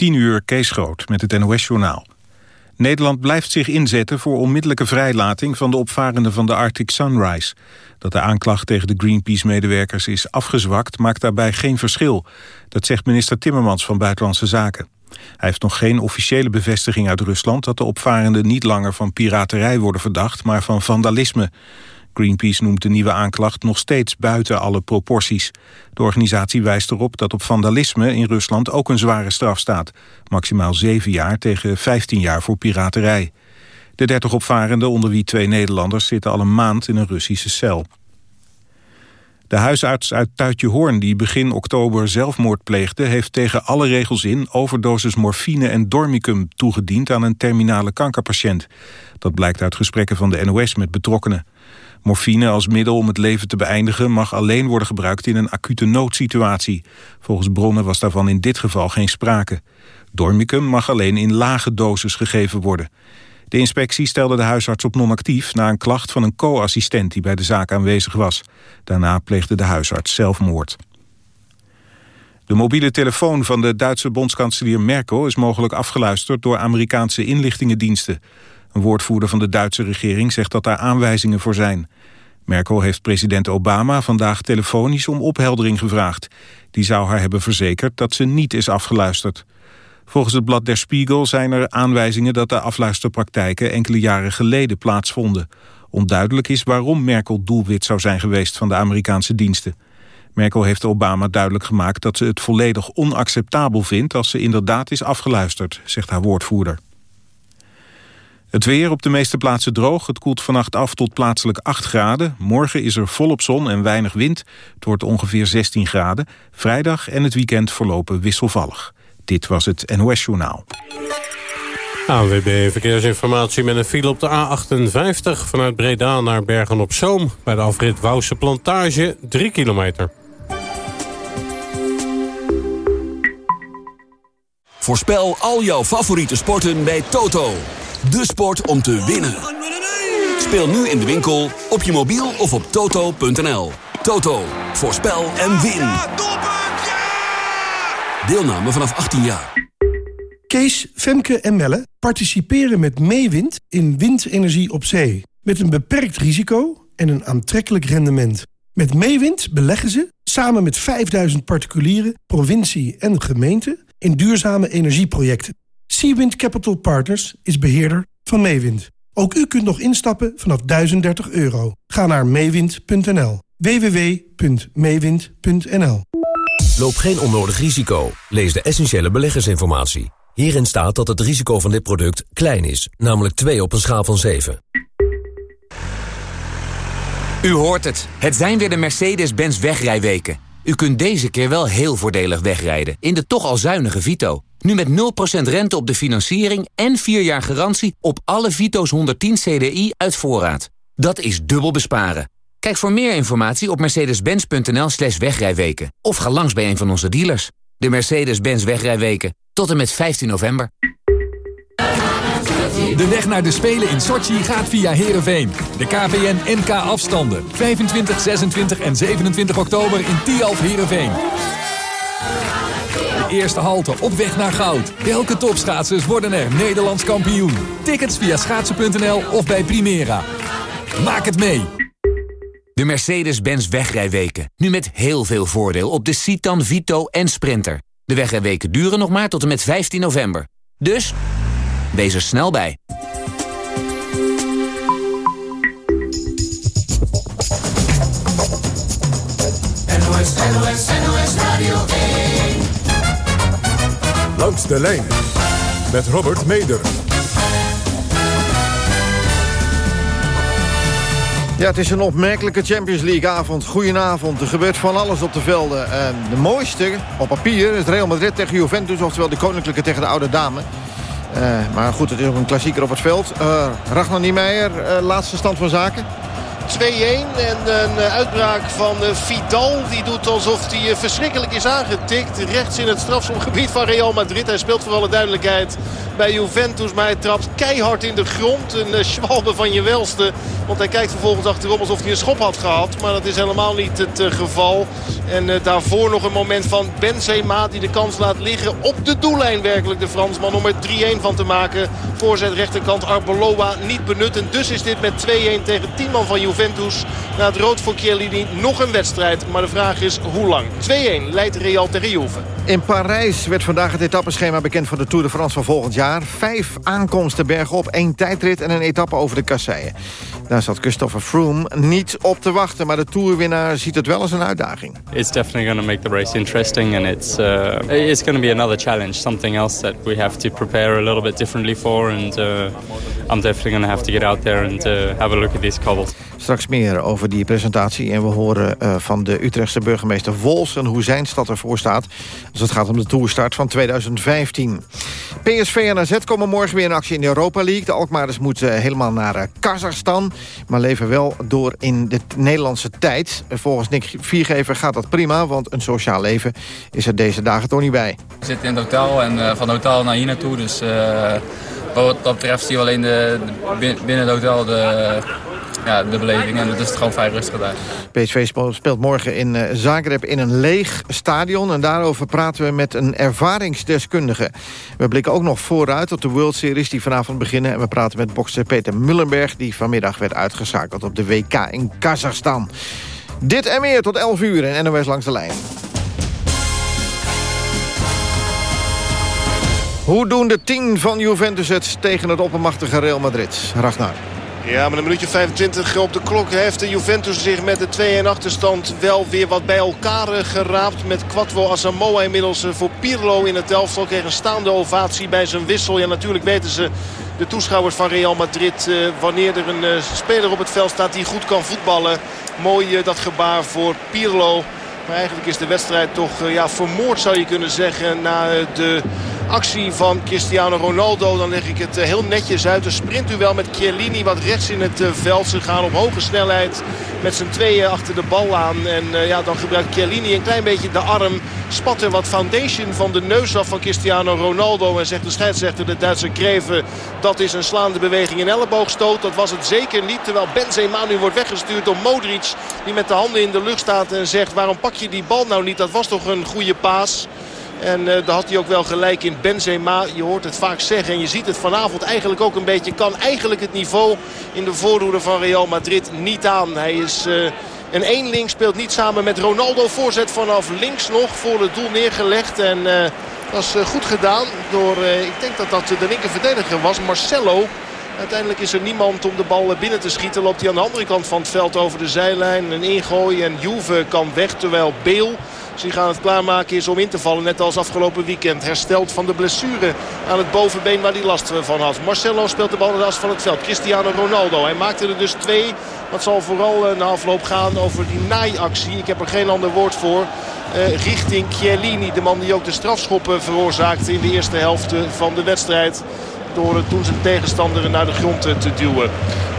10 uur Kees Groot met het NOS-journaal. Nederland blijft zich inzetten voor onmiddellijke vrijlating... van de opvarenden van de Arctic Sunrise. Dat de aanklacht tegen de Greenpeace-medewerkers is afgezwakt... maakt daarbij geen verschil. Dat zegt minister Timmermans van Buitenlandse Zaken. Hij heeft nog geen officiële bevestiging uit Rusland... dat de opvarenden niet langer van piraterij worden verdacht... maar van vandalisme. Greenpeace noemt de nieuwe aanklacht nog steeds buiten alle proporties. De organisatie wijst erop dat op vandalisme in Rusland ook een zware straf staat. Maximaal 7 jaar tegen 15 jaar voor piraterij. De 30 opvarenden, onder wie twee Nederlanders, zitten al een maand in een Russische cel. De huisarts uit Tuitje Hoorn, die begin oktober zelfmoord pleegde... heeft tegen alle regels in overdosis morfine en dormicum toegediend... aan een terminale kankerpatiënt. Dat blijkt uit gesprekken van de NOS met betrokkenen. Morfine als middel om het leven te beëindigen mag alleen worden gebruikt in een acute noodsituatie. Volgens bronnen was daarvan in dit geval geen sprake. Dormicum mag alleen in lage doses gegeven worden. De inspectie stelde de huisarts op non-actief... na een klacht van een co-assistent die bij de zaak aanwezig was. Daarna pleegde de huisarts zelfmoord. De mobiele telefoon van de Duitse bondskanselier Merkel... is mogelijk afgeluisterd door Amerikaanse inlichtingendiensten. Een woordvoerder van de Duitse regering zegt dat daar aanwijzingen voor zijn. Merkel heeft president Obama vandaag telefonisch om opheldering gevraagd. Die zou haar hebben verzekerd dat ze niet is afgeluisterd. Volgens het blad Der Spiegel zijn er aanwijzingen dat de afluisterpraktijken enkele jaren geleden plaatsvonden. Onduidelijk is waarom Merkel doelwit zou zijn geweest van de Amerikaanse diensten. Merkel heeft Obama duidelijk gemaakt dat ze het volledig onacceptabel vindt als ze inderdaad is afgeluisterd, zegt haar woordvoerder. Het weer op de meeste plaatsen droog. Het koelt vannacht af tot plaatselijk 8 graden. Morgen is er volop zon en weinig wind. Het wordt ongeveer 16 graden. Vrijdag en het weekend verlopen wisselvallig. Dit was het NOS Journaal. ANWB Verkeersinformatie met een file op de A58... vanuit Breda naar Bergen-op-Zoom... bij de afrit Wouwse Plantage, 3 kilometer. Voorspel al jouw favoriete sporten bij Toto. De sport om te winnen. Speel nu in de winkel, op je mobiel of op toto.nl. Toto, voorspel en win. Deelname vanaf 18 jaar. Kees, Femke en Melle participeren met Meewind in windenergie op zee. Met een beperkt risico en een aantrekkelijk rendement. Met Meewind beleggen ze, samen met 5000 particulieren, provincie en gemeente... in duurzame energieprojecten. Seawind Capital Partners is beheerder van Meewind. Ook u kunt nog instappen vanaf 1030 euro. Ga naar meewind.nl. www.meewind.nl Loop geen onnodig risico. Lees de essentiële beleggersinformatie. Hierin staat dat het risico van dit product klein is, namelijk 2 op een schaal van 7. U hoort het. Het zijn weer de Mercedes-Benz wegrijweken. U kunt deze keer wel heel voordelig wegrijden in de toch al zuinige Vito. Nu met 0% rente op de financiering en 4 jaar garantie op alle Vito's 110 CDI uit voorraad. Dat is dubbel besparen. Kijk voor meer informatie op mercedes-benz.nl slash wegrijweken. Of ga langs bij een van onze dealers. De Mercedes-Benz wegrijweken. Tot en met 15 november. De weg naar de Spelen in Sochi gaat via Heerenveen. De KPN NK afstanden. 25, 26 en 27 oktober in Tialf Heerenveen. Eerste halte op weg naar goud. Welke topschaatsers worden er Nederlands kampioen? Tickets via schaatsen.nl of bij Primera. Maak het mee. De Mercedes-Benz wegrijweken. Nu met heel veel voordeel op de Citan, Vito en Sprinter. De wegrijweken duren nog maar tot en met 15 november. Dus, wees er snel bij. NOS, NOS, NOS Radio 1. Langs de lijn met Robert Meder. Ja, het is een opmerkelijke Champions League-avond. Goedenavond. Er gebeurt van alles op de velden. En de mooiste, op papier, is Real Madrid tegen Juventus... oftewel de koninklijke tegen de oude dame. Uh, maar goed, het is ook een klassieker op het veld. Uh, Ragnar Niemeyer, uh, laatste stand van zaken. En een uitbraak van Vidal. Die doet alsof hij verschrikkelijk is aangetikt. Rechts in het strafschopgebied van Real Madrid. Hij speelt voor alle duidelijkheid bij Juventus. Maar hij trapt keihard in de grond. Een schwalbe van je welste. Want hij kijkt vervolgens achterom alsof hij een schop had gehad. Maar dat is helemaal niet het geval. En daarvoor nog een moment van Benzema die de kans laat liggen op de doellijn werkelijk de Fransman om er 3-1 van te maken. Voorzet rechterkant Arbeloa niet benut. En dus is dit met 2-1 tegen 10 man van Juventus. Na het rood voor Chiellini nog een wedstrijd. Maar de vraag is hoe lang. 2-1 leidt Real tegen Juve. In Parijs werd vandaag het etappeschema bekend voor de Tour de France van volgend jaar. Vijf aankomsten bergop, één tijdrit en een etappe over de kasseien. Daar zat Christopher Froome niet op te wachten. Maar de Tourwinnaar ziet het wel als een uitdaging. It's definitely going to make the race interesting. And it's, uh, it's going to be another challenge. Something else that we have to prepare a little bit differently for. And uh, I'm definitely going to have to get out there and uh, have a look at these cobbles. Straks meer over die presentatie. En we horen uh, van de Utrechtse burgemeester Wolsen hoe zijn stad ervoor staat. Als het gaat om de toerstart van 2015. PSV en AZ komen morgen weer in actie in de Europa League. De Alkmaarders moeten helemaal naar uh, Kazachstan. Maar leven wel door in de Nederlandse tijd. Volgens Nick Viergever gaat dat prima. Want een sociaal leven is er deze dagen toch niet bij. We zitten in het hotel en uh, van het hotel naar hier naartoe. Dus wat dat betreft zie je alleen de, binnen het hotel de ja, de beleving. En het is gewoon vrij rustig daar. PSV speelt morgen in Zagreb in een leeg stadion. En daarover praten we met een ervaringsdeskundige. We blikken ook nog vooruit op de World Series die vanavond beginnen. En we praten met bokser Peter Mullenberg... die vanmiddag werd uitgeschakeld op de WK in Kazachstan. Dit en meer tot 11 uur in NOS Langs de Lijn. Hoe doen de tien van Juventus het tegen het oppermachtige Real Madrid? Ragnar. Ja, met een minuutje 25 op de klok heeft de Juventus zich met de 2-1 achterstand wel weer wat bij elkaar geraapt. Met Quattro Asamoah inmiddels voor Pirlo in het elftal. Kreeg een staande ovatie bij zijn wissel. Ja, natuurlijk weten ze de toeschouwers van Real Madrid wanneer er een speler op het veld staat die goed kan voetballen. Mooi dat gebaar voor Pirlo. Maar eigenlijk is de wedstrijd toch ja, vermoord zou je kunnen zeggen na de actie van Cristiano Ronaldo. Dan leg ik het heel netjes uit. Een sprintduel met Chiellini wat rechts in het veld. Ze gaan op hoge snelheid met z'n tweeën achter de bal aan. En uh, ja, dan gebruikt Chiellini een klein beetje de arm. Spat er wat foundation van de neus af van Cristiano Ronaldo. En zegt de scheidsrechter, de Duitse Kreven, dat is een slaande beweging in elleboogstoot. Dat was het zeker niet. Terwijl Benzema nu wordt weggestuurd door Modric. Die met de handen in de lucht staat en zegt, waarom pak je die bal nou niet? Dat was toch een goede paas. En uh, daar had hij ook wel gelijk in Benzema. Je hoort het vaak zeggen en je ziet het vanavond eigenlijk ook een beetje. Kan eigenlijk het niveau in de voorhoede van Real Madrid niet aan. Hij is... Uh, een eenling speelt niet samen met Ronaldo. Voorzet vanaf links nog voor het doel neergelegd. En uh, dat is goed gedaan door, ik denk dat dat de linker verdediger was, Marcelo. Uiteindelijk is er niemand om de bal binnen te schieten. Loopt hij aan de andere kant van het veld over de zijlijn. Een ingooi en Juve kan weg terwijl Beel... Die gaan het klaarmaken is om in te vallen. Net als afgelopen weekend. Hersteld van de blessure aan het bovenbeen waar hij last van had. Marcelo speelt de bal in de as van het veld. Cristiano Ronaldo. Hij maakte er dus twee. Dat zal vooral na afloop gaan over die naaiactie. Ik heb er geen ander woord voor. Uh, richting Chiellini. De man die ook de strafschoppen veroorzaakte in de eerste helft van de wedstrijd. Door toen zijn tegenstander naar de grond te duwen.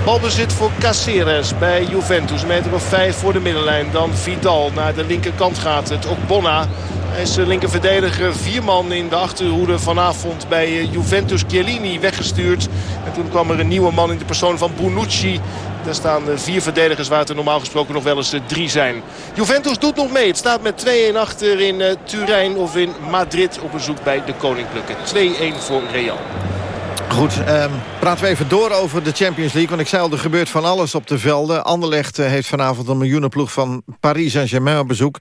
Balbezit voor Caceres bij Juventus. Meter of 5 voor de middenlijn. Dan Vidal naar de linkerkant gaat het. Ook Bonna. Hij is de linkerverdediger. Vier man in de achterhoede vanavond bij Juventus. Chiellini weggestuurd. En toen kwam er een nieuwe man in de persoon van Bonucci. Daar staan vier verdedigers waar het er normaal gesproken nog wel eens drie zijn. Juventus doet nog mee. Het staat met 2-1 achter in uh, Turijn of in Madrid op bezoek bij de Koninklijke. 2-1 voor Real. Goed, um, praten we even door over de Champions League. Want ik zei al, er gebeurt van alles op de velden. Anderlecht uh, heeft vanavond een miljoenenploeg van Paris Saint-Germain op bezoek.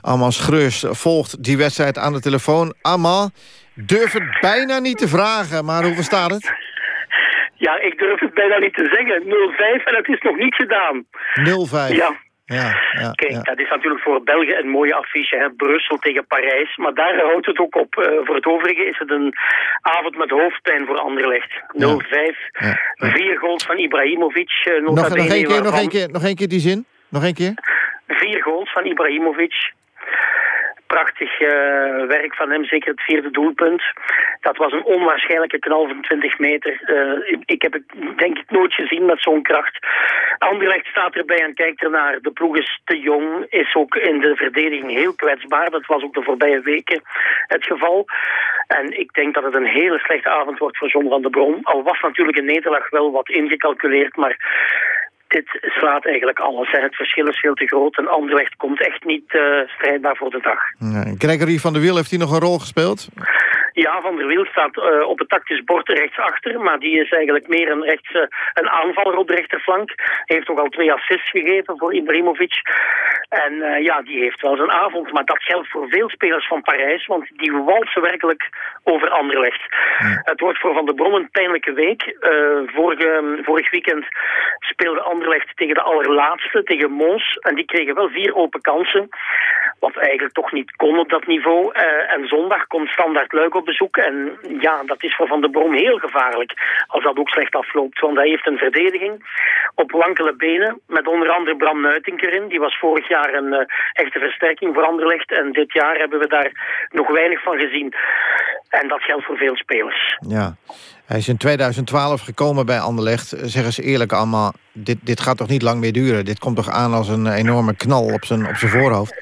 Amal Schreus volgt die wedstrijd aan de telefoon. Amal, durf het bijna niet te vragen, maar hoe staat het? Ja, ik durf het bijna niet te zeggen. 0-5 en het is nog niet gedaan. 0-5? Ja. Ja, ja, Kijk, ja. dat is natuurlijk voor België een mooie affiche. Hè? Brussel tegen Parijs. Maar daar houdt het ook op. Uh, voor het overige is het een avond met hoofdpijn voor Anderlecht. 0-5. Ja. Vier goals van Ibrahimovic. Uh, nog, nog één keer, nog één keer, nog één keer die zin. Nog één keer. Vier goals van Ibrahimovic. Prachtig eh, werk van hem, zeker het vierde doelpunt. Dat was een onwaarschijnlijke knal van 20 meter. Uh, ik heb het denk ik nooit gezien met zo'n kracht. Anderlecht staat erbij en kijkt ernaar. De ploeg is te jong, is ook in de verdediging heel kwetsbaar. Dat was ook de voorbije weken het geval. En ik denk dat het een hele slechte avond wordt voor John van der Bron. Al was natuurlijk een nederlaag wel wat ingecalculeerd, maar dit slaat eigenlijk alles. Het verschil is veel te groot en Anderlecht komt echt niet uh, strijdbaar voor de dag. Nee. Gregory van der Wiel, heeft hij nog een rol gespeeld? Ja, Van der Wiel staat uh, op het tactisch bord rechtsachter, maar die is eigenlijk meer een, rechts, uh, een aanvaller op de rechterflank. Hij heeft ook al twee assists gegeven voor Ibrahimovic. En uh, ja, die heeft wel zijn avond, maar dat geldt voor veel spelers van Parijs, want die walsen werkelijk over Anderlecht. Ja. Het wordt voor Van der Bron een pijnlijke week. vorige, vorig weekend speelde Anderlecht tegen de allerlaatste, tegen Mons, en die kregen wel vier open kansen, wat eigenlijk toch niet kon op dat niveau. en zondag komt Standaard Luik op bezoek. En ja, dat is voor Van der Brom heel gevaarlijk als dat ook slecht afloopt. Want hij heeft een verdediging op wankele benen. Met onder andere Bram Nuitink erin. Die was vorig jaar een uh, echte versterking voor Anderlecht. En dit jaar hebben we daar nog weinig van gezien. En dat geldt voor veel spelers. Ja. Hij is in 2012 gekomen bij Anderlecht. Zeg eens eerlijk allemaal, dit, dit gaat toch niet lang meer duren? Dit komt toch aan als een enorme knal op zijn, op zijn voorhoofd?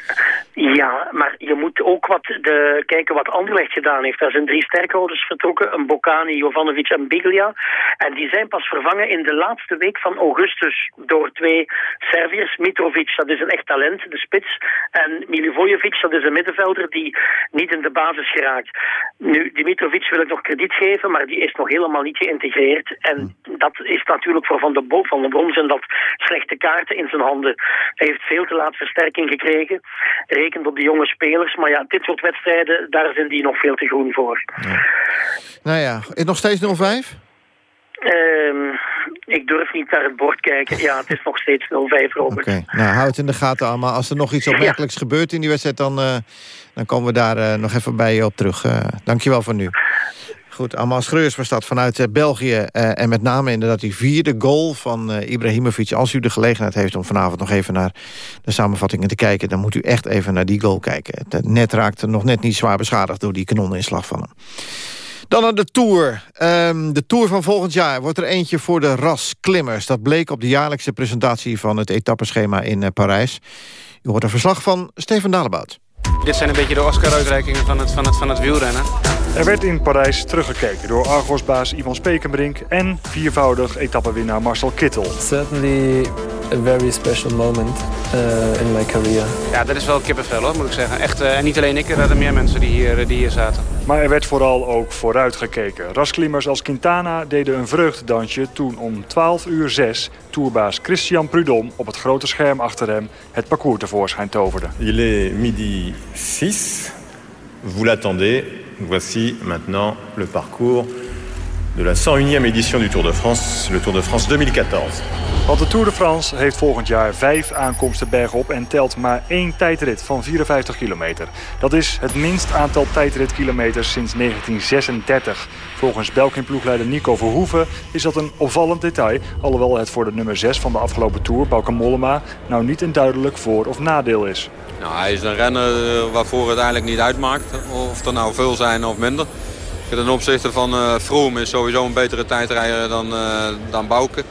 Ja, maar je moet ook wat de, kijken wat Anderlecht gedaan heeft. Er zijn drie sterkhouders vertrokken, een Bocani, Jovanovic en Biglia. En die zijn pas vervangen in de laatste week van augustus door twee Serviërs. Mitrovic, dat is een echt talent, de spits. En Milivojevic, dat is een middenvelder die niet in de basis geraakt. Nu, Dimitrovic wil ik nog krediet geven, maar die is nog helemaal niet geïntegreerd. En dat is natuurlijk voor Van de, Bo van de dat slechte kaarten in zijn handen. Hij heeft veel te laat versterking gekregen rekent op de jonge spelers. Maar ja, dit soort wedstrijden, daar zijn die nog veel te groen voor. Ja. Nou ja, is nog steeds 0-5? Um, ik durf niet naar het bord kijken. Ja, het is nog steeds 0-5, Robert. Oké, okay. nou houd het in de gaten allemaal. Als er nog iets opmerkelijks ja. gebeurt in die wedstrijd... dan, uh, dan komen we daar uh, nog even bij je op terug. Uh, dankjewel voor nu. Goed, Amal Schreurs was dat vanuit uh, België. Uh, en met name inderdaad die vierde goal van uh, Ibrahimovic. Als u de gelegenheid heeft om vanavond nog even naar de samenvattingen te kijken... dan moet u echt even naar die goal kijken. Het net raakte nog net niet zwaar beschadigd door die kanoninslag van hem. Dan naar de Tour. Um, de Tour van volgend jaar wordt er eentje voor de ras-klimmers. Dat bleek op de jaarlijkse presentatie van het etappeschema in Parijs. U hoort een verslag van Steven Dalebout. Dit zijn een beetje de Oscar-uitreikingen van het, van, het, van het wielrennen. Er werd in Parijs teruggekeken door Argos-baas Ivan Spekenbrink... en viervoudig etappenwinnaar Marcel Kittel. Certainly a very special moment uh, in my career. Ja, dat is wel kippenvel hoor, moet ik zeggen. Echt, uh, en niet alleen ik, er waren meer mensen die hier, die hier zaten. Maar er werd vooral ook vooruitgekeken. Rasklimmers als Quintana deden een vreugdedansje toen om 12 uur 6 tourbaas Christian Prudhomme op het grote scherm achter hem het parcours tevoorschijn toverde. Il est midi 6. Vous l'attendez. Voici maintenant le parcours de la 101e édition du Tour de France, le Tour de France 2014. Want de Tour de France heeft volgend jaar vijf aankomsten bergop... en telt maar één tijdrit van 54 kilometer. Dat is het minst aantal tijdritkilometers sinds 1936. Volgens Belkin-ploegleider Nico Verhoeven is dat een opvallend detail... alhoewel het voor de nummer 6 van de afgelopen Tour, Bauke Mollema... nou niet een duidelijk voor- of nadeel is. Nou, hij is een renner waarvoor het eigenlijk niet uitmaakt of er nou veel zijn of minder. Ten opzichte van uh, Froome is sowieso een betere tijdrijder dan, uh, dan Bouke.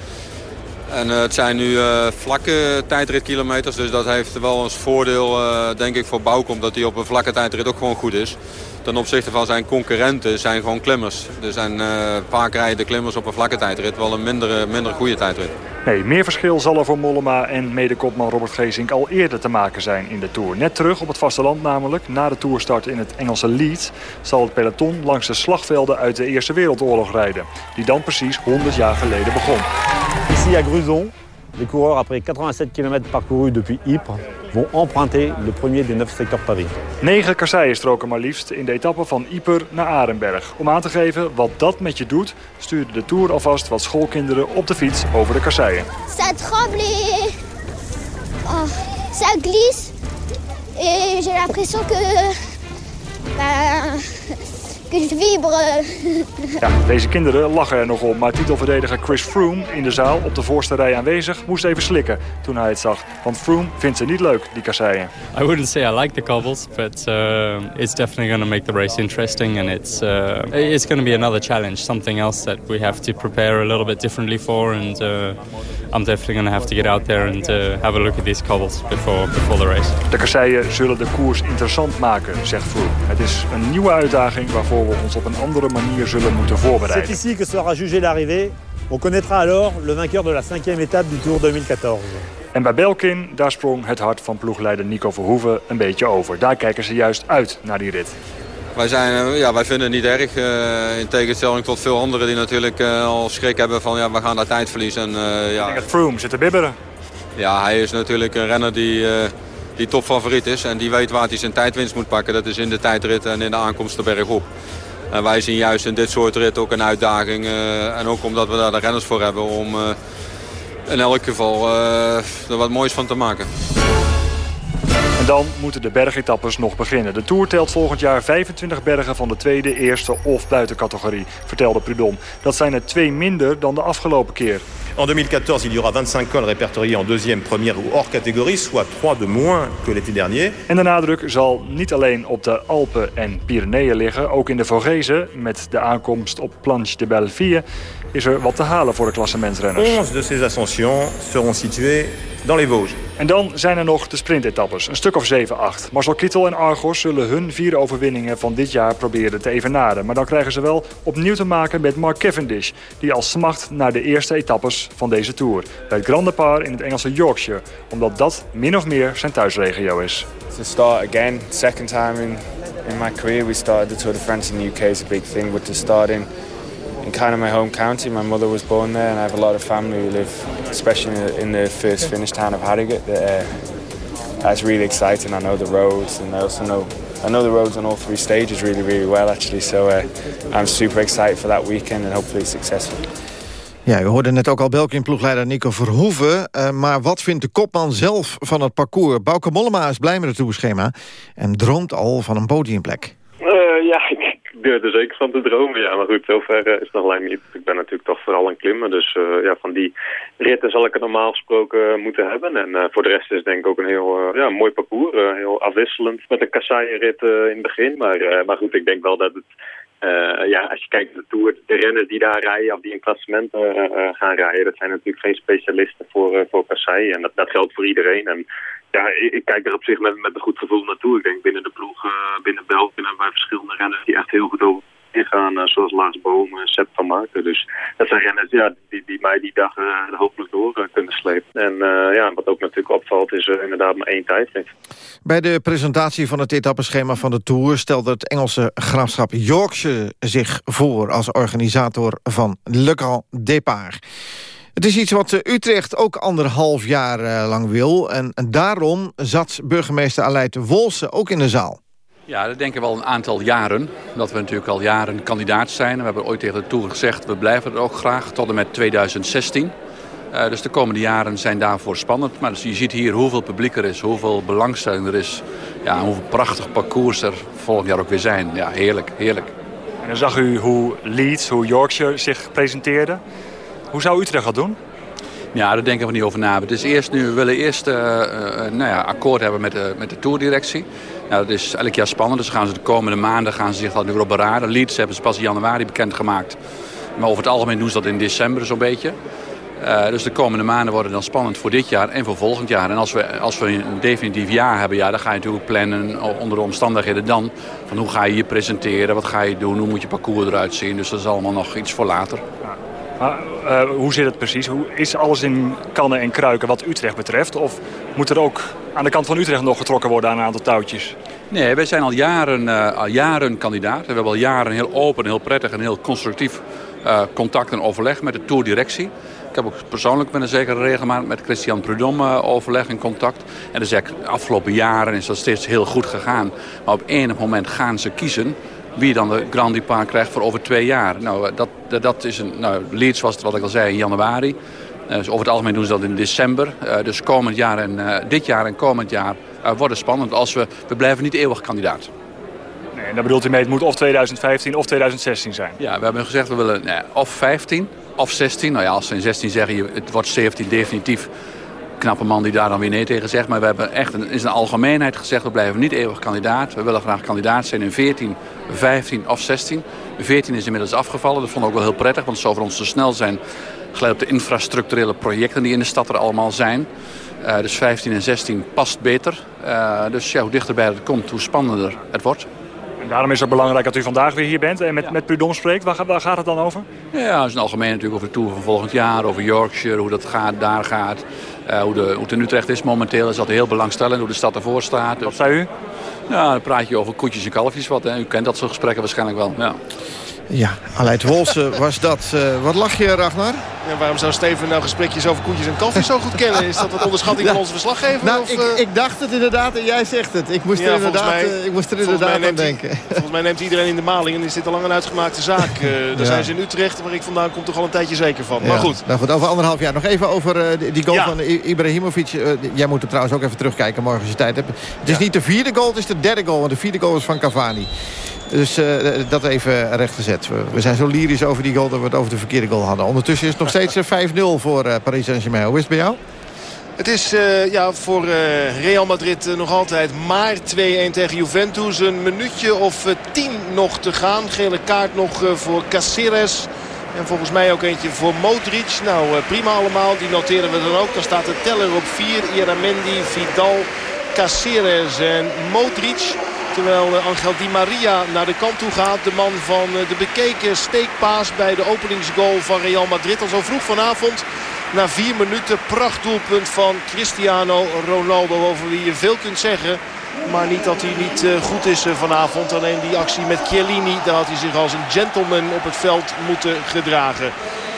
En het zijn nu uh, vlakke tijdritkilometers, dus dat heeft wel eens voordeel denk ik voor Bouke, omdat hij op een vlakke tijdrit ook gewoon goed is. Ten opzichte van zijn concurrenten zijn gewoon klimmers. Er zijn vaak rijden de klimmers op een vlakke tijdrit wel een minder, minder goede tijdrit. Nee, meer verschil zal er voor Mollema en medekopman Robert Geesink al eerder te maken zijn in de Tour. Net terug op het vasteland namelijk, na de Tourstart in het Engelse Leeds... zal het peloton langs de slagvelden uit de Eerste Wereldoorlog rijden. Die dan precies 100 jaar geleden begon. Ici à Gruson, les coureurs après 87 km parcourus depuis Ypres vont emprunter le premier des neuf secteurs pavés. Negen kasseien stroken maar liefst in de etappe van Yper naar Arenberg. Om aan te geven wat dat met je doet, stuurde de Tour alvast wat schoolkinderen op de fiets over de kasseien. Ça tremble et... Oh, ça glisse. Et j'ai l'impression que... Bah, Ja, deze kinderen lachen er nog om, maar titelverdediger Chris Froome in de zaal op de voorste rij aanwezig moest even slikken toen hij het zag. Want Froome vindt ze niet leuk, die kasseien. I wouldn't say I like the cobbles, but uh, it's definitely going to make the race interesting, and it's uh, it's going to be another challenge, something else that we have to prepare a little bit differently for, and uh, I'm definitely going to have to get out there and uh, have a look at these cobbles before before the race. De kasseien zullen de koers interessant maken, zegt Froome. Het is een nieuwe uitdaging waarvoor we ons op een andere manier zullen moeten C'est voorbereiden. ici que sera jugée l'arrivée. On connaîtra alors le vainqueur de la cinquième étape du Tour 2014. En bij Belkin, daar sprong het hart van ploegleider Nico Verhoeven een beetje over. Daar kijken ze juist uit naar die rit. Wij, zijn, eh, ja, wij vinden het niet erg. eh, in tegenstelling tot veel anderen die natuurlijk eh, al schrik hebben van ja, we gaan daar tijd verliezen. En, eh, ja. Froome zit te bibberen. Ja, hij is natuurlijk een renner die, eh, die topfavoriet is. En die weet waar hij zijn tijdwinst moet pakken. Dat is in de tijdrit en in de aankomst de berg op. En wij zien juist in dit soort rit ook een uitdaging. eh, en ook omdat we daar de renners voor hebben om eh, in elk geval eh, er wat moois van te maken. En dan moeten de bergetappes nog beginnen. De Tour telt volgend jaar 25 bergen van de tweede, eerste of buitencategorie, vertelde Prudhomme. Dat zijn er twee minder dan de afgelopen keer. En 2014, il y aura 25 cols répertoriés en deuxième, première ou hors catégorie, soit 3 de moins que l'été dernier. En de nadruk zal niet alleen op de Alpen en Pyreneeën liggen. Ook in de Vogezen, met de aankomst op Planche de Belleville, is er wat te halen voor de klassementsrenners. 11 de ces ascensions seront situées dans les Vosges. En dan zijn er nog de sprintetappes, een stuk of 7, 8. Marcel Kittel en Argos zullen hun vier overwinningen van dit jaar proberen te evenaren. Maar dan krijgen ze wel opnieuw te maken met Mark Cavendish... die al smacht naar de eerste etappes van deze Tour. Bij het Grand Depart in het Engelse Yorkshire. Omdat dat min of meer zijn thuisregio is. to start again, second time in, in my career. We started the Tour de France in the UK is a big thing, but to start in, in kind of my home county, my mother was born there, and I have a lot of family who live, especially in the, in the first Finnish town of Harrogate. That, uh, that's really exciting. I know the roads, and I also know I know the roads on all three stages really, really well actually. So uh, I'm super excited for that weekend and hopefully successful. Ja, we hoorden net ook al Belkin-ploegleider Nico Verhoeven. eh, maar wat vindt de kopman zelf van het parcours? Bauke Mollema is blij met het toerschema... en droomt al van een podiumplek. Eh, ja, durf er zeker van te dromen. Ja, maar goed, zover eh, is het nog lang niet. Ik ben natuurlijk toch vooral een klimmer. Dus eh, ja, van die ritten zal ik het normaal gesproken eh, moeten hebben. En voor de rest is het denk ik ook een heel ja, mooi parcours. heel afwisselend met een kasseienrit in het begin. Maar, maar goed, ik denk wel dat het... eh, ja, als je kijkt naar de Tour, de renners die daar rijden of die in klassementen eh, eh, gaan rijden, dat zijn natuurlijk geen specialisten voor, voor kasseien. En dat, dat geldt voor iedereen. En ja, ik, kijk er op zich met, met een goed gevoel naartoe. Ik denk binnen de ploeg, binnen België hebben wij verschillende renners die echt heel goed over ingaan. eh, zoals Lars Boom, eh, Sepp van Marken. Dus dat zijn ja, die, die mij die dag eh, hopelijk door kunnen slepen. En ja, wat ook natuurlijk opvalt is inderdaad maar één tijdrit. Bij de presentatie van het etappeschema van de Tour... stelde het Engelse graafschap Yorkshire zich voor... als organisator van Le Grand Départ. Het is iets wat Utrecht ook anderhalf jaar lang wil. En daarom zat burgemeester Aleid Wolse ook in de zaal. Ja, dat denken we al een aantal jaren. Dat we natuurlijk al jaren kandidaat zijn. We hebben ooit tegen de Tour gezegd, we blijven er ook graag tot en met 2016. Eh, dus de komende jaren zijn daarvoor spannend. Maar dus je ziet hier hoeveel publiek er is, hoeveel belangstelling er is. Ja, hoeveel prachtig parcours er volgend jaar ook weer zijn. Ja, heerlijk, heerlijk. En dan zag u hoe Leeds, hoe Yorkshire zich presenteerde. Hoe zou Utrecht dat doen? Ja, daar denken we niet over na. Het is eerst nu, we willen eerst eh, nou ja, akkoord hebben met de, met de tourdirectie. Nou, dat is elk jaar spannend, dus gaan ze de komende maanden gaan ze zich daar nu op beraden. Leeds hebben ze pas in januari bekendgemaakt. Maar over het algemeen doen ze dat in december zo'n beetje. Eh, dus de komende maanden worden dan spannend voor dit jaar en voor volgend jaar. En als we, als we een definitief jaar hebben, ja, dan ga je natuurlijk plannen onder de omstandigheden dan. Van hoe ga je je presenteren, wat ga je doen, hoe moet je parcours eruit zien. Dus dat is allemaal nog iets voor later. Maar, eh, hoe zit het precies? Hoe, is alles in kannen en kruiken wat Utrecht betreft? Of moet er ook aan de kant van Utrecht nog getrokken worden aan een aantal touwtjes? Nee, wij zijn al jaren, eh, jaren kandidaat. We hebben al jaren heel open, heel prettig en heel constructief eh, contact en overleg met de tourdirectie. Ik heb ook persoonlijk met een zekere regelmaat met Christian Prudhomme overleg en contact. En dus de afgelopen jaren is dat steeds heel goed gegaan. Maar op enig moment gaan ze kiezen wie dan de Grand Depart krijgt voor over twee jaar. Nou, eh, dat, dat, is een, nou, Leeds was het wat ik al zei in januari. Eh, dus over het algemeen doen ze dat in december. Eh, dus komend jaar en, dit jaar en komend jaar uh, worden spannend als we... We blijven niet eeuwig kandidaat. Nee, En daar bedoelt u mee, het moet of 2015 of 2016 zijn? Ja, we hebben gezegd, we willen nee, of 15 of 16. Nou ja, als ze in 16 zeggen, het wordt 17 definitief knappe man die daar dan weer nee tegen zegt. Maar we hebben echt in zijn algemeenheid gezegd, we blijven niet eeuwig kandidaat. We willen graag kandidaat zijn in 14, 15 of 16. 14 is inmiddels afgevallen. Dat vond ik ook wel heel prettig, want het zou voor ons te snel zijn. Geleid op de infrastructurele projecten die in de stad er allemaal zijn. Uh, dus 15 en 16 past beter. Uh, dus ja, hoe dichterbij het komt, hoe spannender het wordt. En daarom is het belangrijk dat u vandaag weer hier bent en met, ja. met Prudhomme spreekt. Waar, waar, gaat het dan over? Ja, het algemeen natuurlijk over de Tour van volgend jaar, over Yorkshire, hoe dat gaat, daar gaat. Uh, hoe, de, hoe het in Utrecht is momenteel is dat heel belangstellend, hoe de stad ervoor staat. Wat zei u? Ja, dan praat je over koetjes en kalfjes wat. Hè. U kent dat soort gesprekken waarschijnlijk wel. Ja. Ja, Aleid Wolse was dat. Uh, wat lach je, Ragnar? Ja, waarom zou Steven nou gesprekjes over koetjes en kalfjes zo goed kennen? Is dat een onderschatting van onze verslaggever? Nou, of, ik, uh... ik, dacht het inderdaad en jij zegt het. Ik moest ja, er inderdaad, mij, uh, ik moest er inderdaad aan denken. Volgens mij neemt iedereen in de maling en is dit al lang een uitgemaakte zaak. daar ja. zijn ze in Utrecht, waar ik vandaan kom, toch al een tijdje zeker van. Maar goed. Nou goed, over anderhalf jaar nog even over die goal van Ibrahimovic. jij moet er trouwens ook even terugkijken morgen als je tijd hebt. Het is niet de vierde goal, het is de derde goal. Want de vierde goal is van Cavani. Dus uh, dat even rechtgezet. We, we zijn zo lyrisch over die goal dat we het over de verkeerde goal hadden. Ondertussen is het nog steeds 5-0 voor uh, Paris Saint-Germain. Hoe is het bij jou? Het is ja, voor Real Madrid nog altijd maar 2-1 tegen Juventus. Een minuutje of 10 nog te gaan. Gele kaart nog voor Caceres. En volgens mij ook eentje voor Modric. Nou, prima allemaal. Die noteren we dan ook. Dan staat de teller op 4. Iramendi, Vidal, Caceres en Modric. Terwijl Angel Di Maria naar de kant toe gaat. De man van de bekeken steekpaas bij de openingsgoal van Real Madrid. Al zo vroeg vanavond. Na vier minuten prachtdoelpunt van Cristiano Ronaldo. Over wie je veel kunt zeggen. Maar niet dat hij niet goed is vanavond. Alleen die actie met Chiellini. Daar had hij zich als een gentleman op het veld moeten gedragen.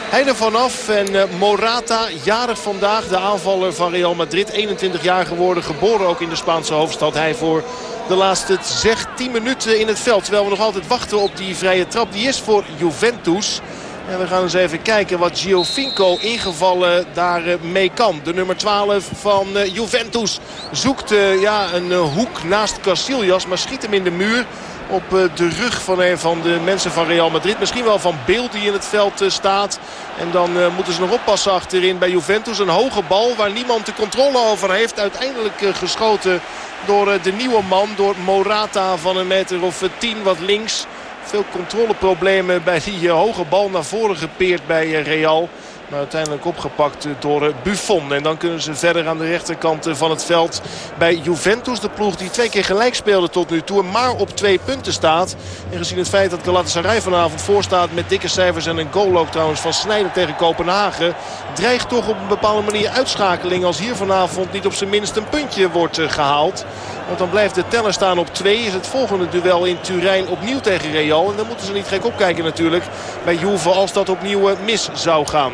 Hij er vanaf en Morata, jarig vandaag, de aanvaller van Real Madrid. 21 jaar geworden, geboren ook in de Spaanse hoofdstad. Hij voor de laatste zeg 10 minuten in het veld. Terwijl we nog altijd wachten op die vrije trap. Die is voor Juventus. En we gaan eens even kijken wat Giovinco ingevallen daar mee kan. De nummer 12 van Juventus zoekt ja, een hoek naast Casillas. Maar schiet hem in de muur op de rug van een van de mensen van Real Madrid. Misschien wel van Beeld die in het veld staat. En dan moeten ze nog oppassen achterin bij Juventus. Een hoge bal waar niemand de controle over heeft. Uiteindelijk geschoten door de nieuwe man. Door Morata van een meter of tien wat links. Veel controleproblemen bij die hoge bal naar voren gepeerd bij Real. Maar uiteindelijk opgepakt door Buffon. En dan kunnen ze verder aan de rechterkant van het veld bij Juventus. De ploeg die twee keer gelijk speelde tot nu toe. Maar op twee punten staat. En gezien het feit dat Galatasaray vanavond voorstaat met dikke cijfers. En een goal ook trouwens van Snijder tegen Kopenhagen. Dreigt toch op een bepaalde manier uitschakeling. Als hier vanavond niet op zijn minst een puntje wordt gehaald. Want dan blijft de teller staan op 2. Is het volgende duel in Turijn opnieuw tegen Real. En dan moeten ze niet gek opkijken natuurlijk bij Juve als dat opnieuw mis zou gaan.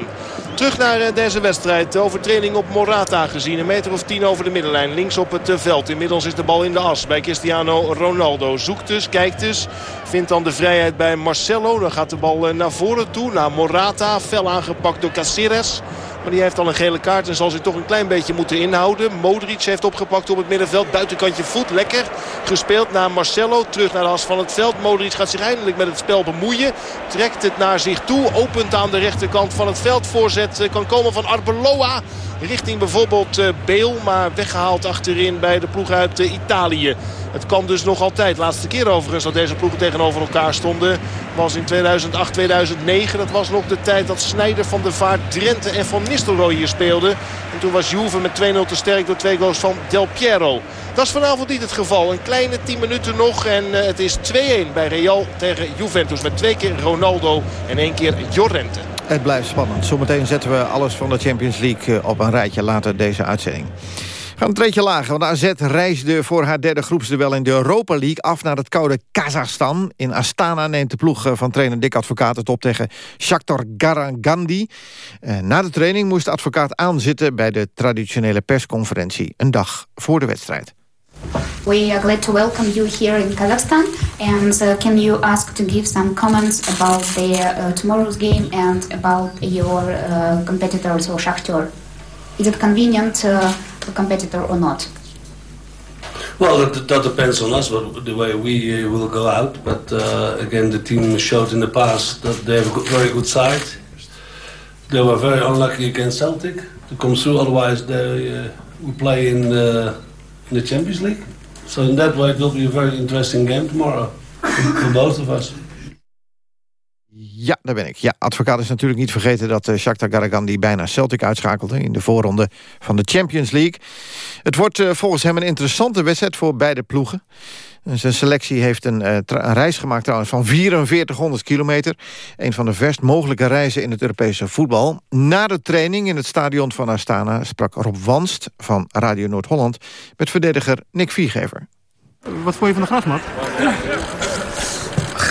Terug naar deze wedstrijd. De overtreding op Morata gezien. Een meter of tien over de middenlijn. Links op het veld. Inmiddels is de bal in de as bij Cristiano Ronaldo. Zoekt dus, kijkt dus. Vindt dan de vrijheid bij Marcelo. Dan gaat de bal naar voren toe. Naar Morata. Fel aangepakt door Caceres. Maar die heeft al een gele kaart en zal zich toch een klein beetje moeten inhouden. Modric heeft opgepakt op het middenveld. Buitenkantje voet. Lekker gespeeld naar Marcelo. Terug naar de as van het veld. Modric gaat zich eindelijk met het spel bemoeien. Trekt het naar zich toe. Opent aan de rechterkant van het veld. Voorzet kan komen van Arbeloa. Richting bijvoorbeeld Beel. Maar weggehaald achterin bij de ploeg uit Italië. Het kan dus nog altijd. Laatste keer overigens dat deze ploegen tegenover elkaar stonden. Was in 2008, 2009. Dat was nog de tijd dat Snijder van de Vaart, Drenthe en Van Nistelrooy hier speelden. En toen was Juve met 2-0 te sterk door twee goals van Del Piero. Dat is vanavond niet het geval. Een kleine 10 minuten nog. En uh, het is 2-1 bij Real tegen Juventus. Met twee keer Ronaldo en één keer Llorente. Het blijft spannend. Zometeen zetten we alles van de Champions League op een rijtje later deze uitzending. Gaan een treetje lager, want AZ reisde voor haar derde groepsduel in de Europa League af naar het koude Kazachstan. In Astana neemt de ploeg van trainer Dick Advocaat het op tegen Shakhtar Garagandi. Na de training moest de advocaat aanzitten bij de traditionele persconferentie, een dag voor de wedstrijd. We are glad to welcome you here in Kazakhstan. And uh, can you ask to give some comments about the uh, tomorrow's game and about your uh, competitors or Shakhtar? Is it convenient uh, for competitor or not? Well, that, that depends on us, but the way we uh, will go out. But uh, again, the team showed in the past that they have a very good side. They were very unlucky against Celtic to come through. Otherwise, they uh, we play in the, in the Champions League. So in that way, it will be a very interesting game tomorrow for both of us. Ja, daar ben ik. Ja, advocaat is natuurlijk niet vergeten dat uh, Shakhtar Garagan... die bijna Celtic uitschakelde in de voorronde van de Champions League. Het wordt uh, volgens hem een interessante wedstrijd voor beide ploegen. Zijn selectie heeft een, uh, een, reis gemaakt trouwens van 4400 kilometer. Een van de verst mogelijke reizen in het Europese voetbal. Na de training in het stadion van Astana sprak Rob Wanst van Radio Noord-Holland... met verdediger Nick Viergever. Wat vond je van de grasmat?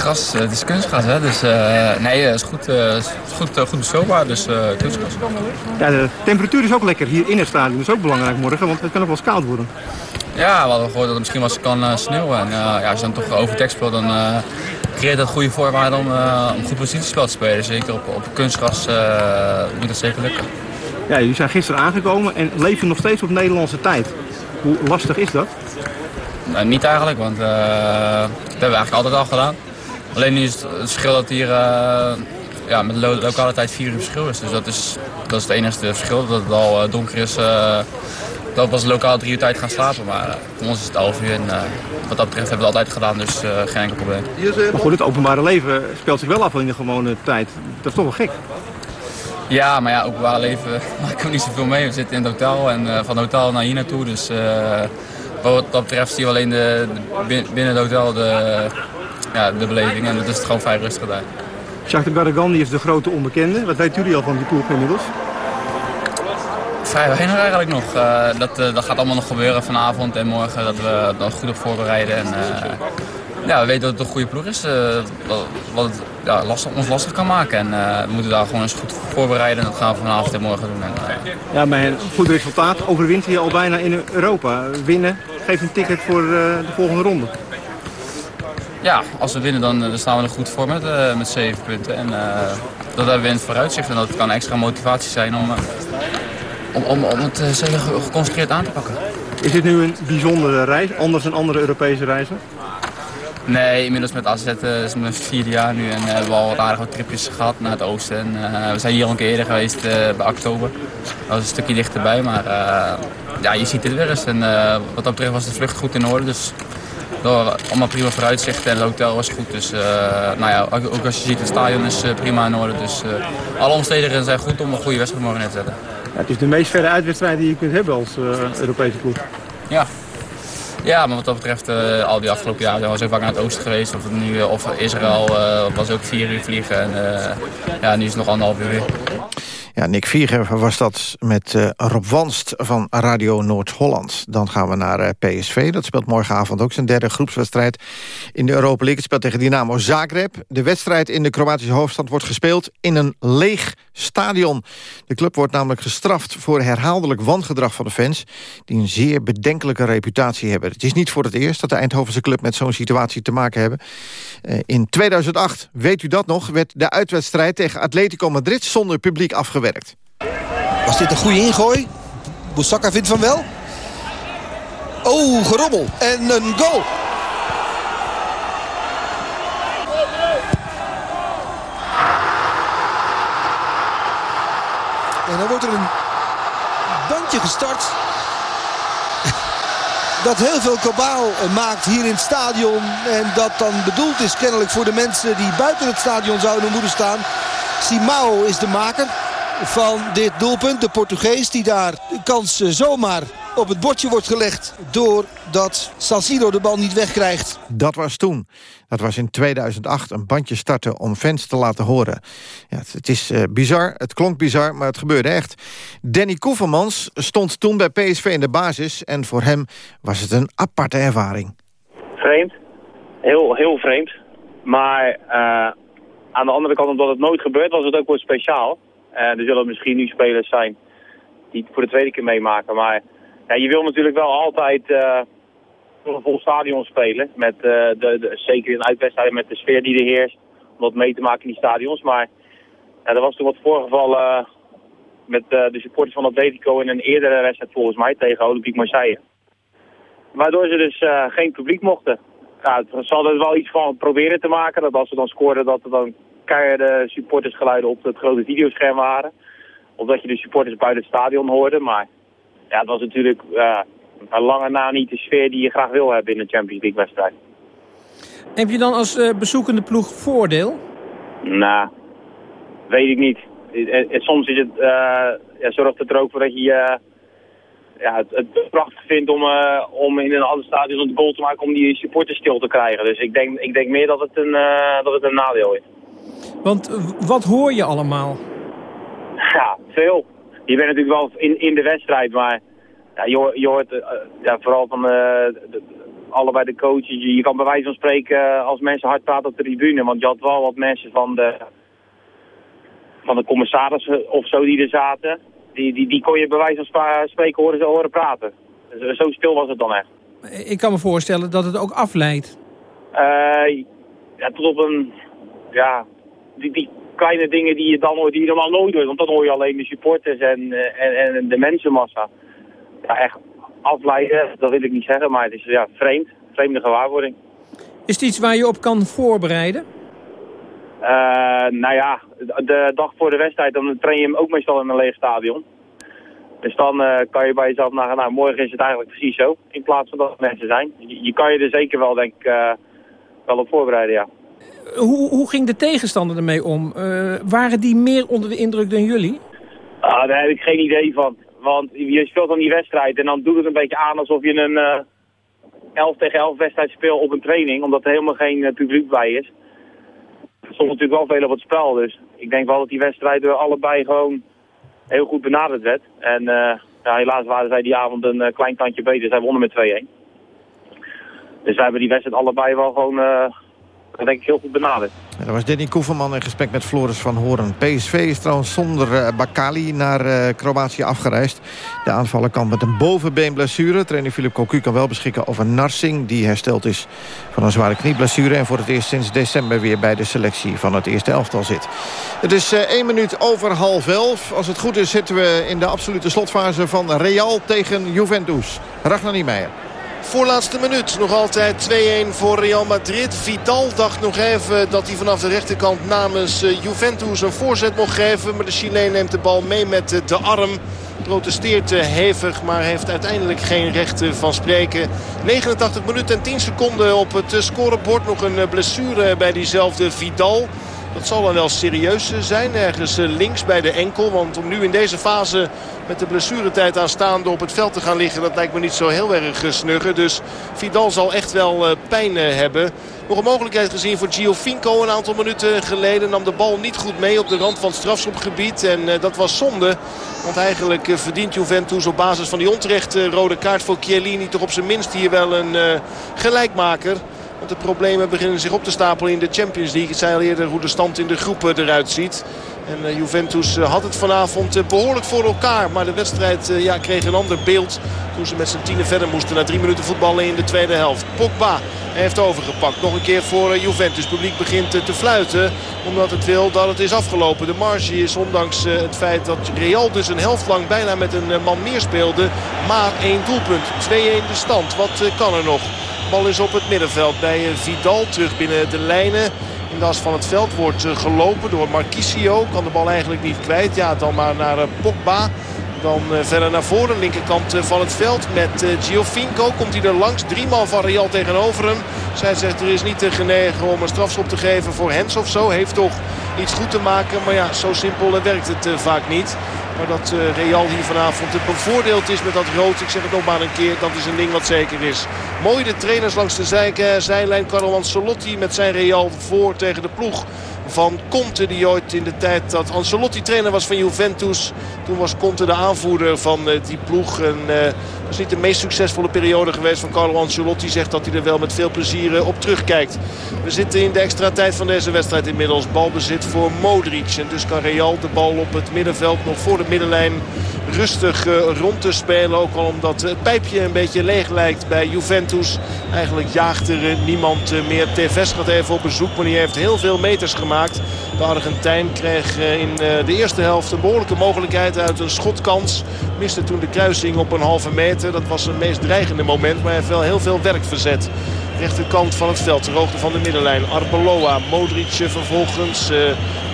Gras, het is kunstgras, hè? Dus uh, nee, het is goed, is goed, goed bestookbaar, dus kunstgras. Ja, de temperatuur is ook lekker hier in het stadion. Dat is ook belangrijk morgen, want het kan ook wel eens koud worden. Ja, we hadden gehoord dat het misschien wel eens kan sneeuwen. En ja, als je dan toch overdekt speelt, dan creëert dat goede voorwaarden om, om goed positiespel te spelen. Zeker op, op kunstgras moet dat zeker lukken. Ja, jullie zijn gisteren aangekomen en leven nog steeds op Nederlandse tijd. Hoe lastig is dat? Nou, niet eigenlijk, want dat hebben we eigenlijk altijd al gedaan. Alleen nu is het, het verschil dat hier uh, ja, met de lokale tijd 4 uur verschil is. Dus dat is, dat is het enige verschil, dat het al uh, donker is. Uh, dat we pas lokaal drie uur tijd gaan slapen. Maar voor ons is het 11 uur en wat dat betreft hebben we het altijd gedaan, dus geen enkel probleem. Maar goed, het openbare leven speelt zich wel af in de gewone tijd. Dat is toch wel gek? Ja, maar ja, openbare leven maak ik niet zoveel mee. We zitten in het hotel en van het hotel naar hier naartoe. Dus wat dat betreft zie je alleen de, de, binnen het hotel de, ja, de beleving. En dat is het gewoon vrij rustig daar. Shakhtar Garagandi is de grote onbekende. Wat weten jullie al van die ploeg inmiddels? Vrij weinig eigenlijk nog. Uh, dat, uh, dat gaat allemaal nog gebeuren vanavond en morgen. Dat we dat goed op voorbereiden. En, uh, ja, we weten dat het een goede ploeg is. wat het ja, lastig, ons lastig kan maken. En we moeten daar gewoon eens goed voorbereiden. En dat gaan we vanavond en morgen doen. En, ja, een goed resultaat overwint je al bijna in Europa. Winnen geeft een ticket voor de volgende ronde. Ja, als we winnen dan, dan staan we er goed voor met, uh, met 7 punten. En uh, dat hebben we in het vooruitzicht. En dat kan extra motivatie zijn om, uh, om, om, om het zeker geconcentreerd aan te pakken. Is dit nu een bijzondere reis, anders dan andere Europese reizen? Nee, inmiddels met AZ is het mijn vierde jaar nu en hebben we al wat aardige tripjes gehad naar het oosten. En, we zijn hier al een keer eerder geweest bij oktober. Dat was een stukje dichterbij, maar ja, je ziet het weer eens. En wat dat betreft was de vlucht goed in orde, dus door allemaal prima vooruitzichten en het hotel was goed. Dus uh, nou ja, ook als je ziet, het stadion is uh, prima in orde. Dus uh, alle omstandigheden zijn goed om een goede wedstrijd morgen neer te zetten. Ja, het is de meest verre uitwedstrijd die je kunt hebben als Europese ploeg. Ja. Ja, maar wat dat betreft, al die afgelopen jaren zijn we zo vaak naar het oosten geweest. Of, nu, of Israël was ook vier uur vliegen. En ja, nu is het nog anderhalf uur weer. Ja, Nick Viergever was dat met uh, Rob Wanst van Radio Noord-Holland. Dan gaan we naar uh, PSV. Dat speelt morgenavond ook zijn derde groepswedstrijd in de Europa League. Het speelt tegen Dynamo Zagreb. De wedstrijd in de Kroatische hoofdstad wordt gespeeld in een leeg stadion. De club wordt namelijk gestraft voor herhaaldelijk wangedrag van de fans... die een zeer bedenkelijke reputatie hebben. Het is niet voor het eerst dat de Eindhovense club met zo'n situatie te maken hebben. Uh, in 2008, weet u dat nog, werd de uitwedstrijd tegen Atletico Madrid zonder publiek afgewerkt. Was dit een goede ingooi? Boussaka vindt van wel. Oh, gerommel. En een goal. En dan wordt er een bandje gestart. Dat heel veel kabaal maakt hier in het stadion. En dat dan bedoeld is kennelijk voor de mensen die buiten het stadion zouden moeten staan. Simao is de maker van dit doelpunt. De Portugees die daar de kans zomaar op het bordje wordt gelegd... doordat Salcido de bal niet wegkrijgt. Dat was toen. Dat was in 2008 een bandje starten om fans te laten horen. Ja, het, het is uh, bizar, het klonk bizar, maar het gebeurde echt. Danny Koevermans stond toen bij PSV in de basis... en voor hem was het een aparte ervaring. Vreemd. Heel, heel vreemd. Maar uh, aan de andere kant, omdat het nooit gebeurt, was het ook wel speciaal. Uh, er zullen misschien nu spelers zijn die het voor de tweede keer meemaken. Maar ja, je wil natuurlijk wel altijd uh, een vol stadion spelen. Met, uh, de, de, zeker in uitwedstrijden met de sfeer die er heerst. Om wat mee te maken in die stadions. Maar ja, er was toen wat voorgevallen met de supporters van Atletico in een eerdere wedstrijd volgens mij tegen Olympique Marseille. waardoor ze dus eh, geen publiek mochten. Ja, ze hadden er wel iets van proberen te maken. Dat als ze dan scoorden, dat er dan keiharde supportersgeluiden op het grote videoscherm waren. Of dat je de supporters buiten het stadion hoorde. Maar ja, het was natuurlijk uh, een lange na niet de sfeer die je graag wil hebben in een Champions League wedstrijd. Heb je dan als uh, bezoekende ploeg voordeel? Nou, weet ik niet. Soms is het, uh, ja, zorgt het er ook voor dat je ja, het, het prachtig vindt om, om in een ander stadion een goal te maken om die supporters stil te krijgen. Dus ik denk, ik denk meer dat het, een, dat het een nadeel is. Want wat hoor je allemaal? Ja, veel. Je bent natuurlijk wel in, in de wedstrijd, maar ja, je, je hoort uh, ja, vooral van de, allebei de coaches. Je, je, kan bij wijze van spreken als mensen hard praten op de tribune. Want je had wel wat mensen van de, van de commissarissen of zo die er zaten die, die, die kon je bij wijze van spreken horen, horen praten. Dus, zo stil was het dan echt. Ik kan me voorstellen dat het ook afleidt. Uh, ja, tot op een... Ja, die, die kleine dingen die je dan hoort, die je normaal nooit hoort. Want dan hoor je alleen de supporters en, en, en de mensenmassa. Ja, echt afleiden, dat wil ik niet zeggen, maar het is ja, vreemd. Vreemde gewaarwording. Is het iets waar je op kan voorbereiden? Uh, nou ja, de dag voor de wedstrijd dan train je hem ook meestal in een leeg stadion. Dus dan uh, kan je bij jezelf nagaan, nou morgen is het eigenlijk precies zo. In plaats van dat mensen zijn. Je, je kan je er zeker wel, denk ik, uh, wel op voorbereiden, ja. Hoe, hoe ging de tegenstander ermee om? waren die meer onder de indruk dan jullie? Ah, daar heb ik geen idee van. Want je speelt dan die wedstrijd en dan doet het een beetje aan alsof je een 11 tegen 11 wedstrijd speelt op een training. Omdat er helemaal geen publiek bij is stond natuurlijk wel veel op het spel. Dus ik denk wel dat die wedstrijd door allebei gewoon heel goed benaderd werd. En uh, ja, helaas waren zij die avond een uh, klein tandje beter. Zij wonnen met 2-1. Dus zij hebben die wedstrijd allebei wel gewoon uh, denk ik heel goed benaderd. Ja, dat was Danny Koeverman in gesprek met Floris van Horen. PSV is trouwens zonder uh, Bakali naar uh, Kroatië afgereisd. De aanvaller kan met een bovenbeenblessure. Trainer Philip Cocu kan wel beschikken over Narsing... die hersteld is van een zware knieblessure... en voor het eerst sinds december weer bij de selectie van het eerste elftal zit. Het is uh, één minuut over half elf. Als het goed is zitten we in de absolute slotfase van Real tegen Juventus. Ragnar Niemeyer. Voorlaatste minuut. Nog altijd 2-1 voor Real Madrid. Vidal dacht nog even dat hij vanaf de rechterkant namens Juventus een voorzet mocht geven. Maar de Chileen neemt de bal mee met de arm. Protesteert hevig, maar heeft uiteindelijk geen recht van spreken. 89 minuten en 10 seconden op het scorebord. Nog een blessure bij diezelfde Vidal. Dat zal dan wel serieus zijn. Ergens links bij de enkel. Want om nu in deze fase met de blessuretijd aanstaande op het veld te gaan liggen... dat lijkt me niet zo heel erg snuggen. Dus Vidal zal echt wel pijn hebben. Nog een mogelijkheid gezien voor Giovinco een aantal minuten geleden. Nam de bal niet goed mee op de rand van het strafschopgebied. En dat was zonde. Want eigenlijk verdient Juventus op basis van die onterecht rode kaart voor Chiellini... toch op zijn minst hier wel een gelijkmaker. Want de problemen beginnen zich op te stapelen in de Champions League. Ik zei al eerder hoe de stand in de groepen eruit ziet. En uh, Juventus uh, had het vanavond uh, behoorlijk voor elkaar. Maar de wedstrijd ja, kreeg een ander beeld toen ze met z'n tienen verder moesten. Na drie minuten voetballen in de tweede helft. Pogba heeft overgepakt. Nog een keer voor Juventus. Het publiek begint te fluiten. Omdat het wil dat het is afgelopen. De marge is ondanks het feit dat Real dus een helft lang bijna met een man meer speelde. Maar één doelpunt. 2-1 de stand. Wat kan er nog? Bal is op het middenveld bij Vidal. Terug binnen de lijnen. In de as van het veld wordt gelopen door Marquisio. Kan de bal eigenlijk niet kwijt. Ja, dan maar naar Pogba. Dan verder naar voren, linkerkant van het veld met Giovinco. Komt hij er langs, drie man van Real tegenover hem. Zij zegt er is niet te genegen om een strafschop te geven voor Hens of zo. Heeft toch iets goed te maken, maar ja, zo simpel werkt het vaak niet. Maar dat Real hier vanavond bevoordeeld is met dat rood. Ik zeg het nog maar een keer, dat is een ding wat zeker is. Mooi de trainers langs de zijlijn. Carlo Ancelotti met zijn Real voor tegen de ploeg van Conte. Die ooit in de tijd dat Ancelotti trainer was van Juventus. Toen was Conte de aanvoerder van uh, die ploeg. En uh, dat is niet de meest succesvolle periode geweest van Carlo Ancelotti. Zegt dat hij er wel met veel plezier uh, op terugkijkt. We zitten in de extra tijd van deze wedstrijd inmiddels. Balbezit voor Modric. En dus kan Real de bal op het middenveld nog voor de middenlijn rustig rond te spelen. Ook al omdat het pijpje een beetje leeg lijkt bij Juventus. Eigenlijk jaagt er niemand meer. Tevez gaat even op bezoek, maar die heeft heel veel meters gemaakt. De Argentijn kreeg in de eerste helft een behoorlijke mogelijkheid uit een schotkans. Miste toen de kruising op een halve meter. Dat was zijn meest dreigende moment, maar hij heeft wel heel veel werk verzet rechterkant van het veld. De hoogte van de middenlijn. Arbeloa, Modric vervolgens. Uh,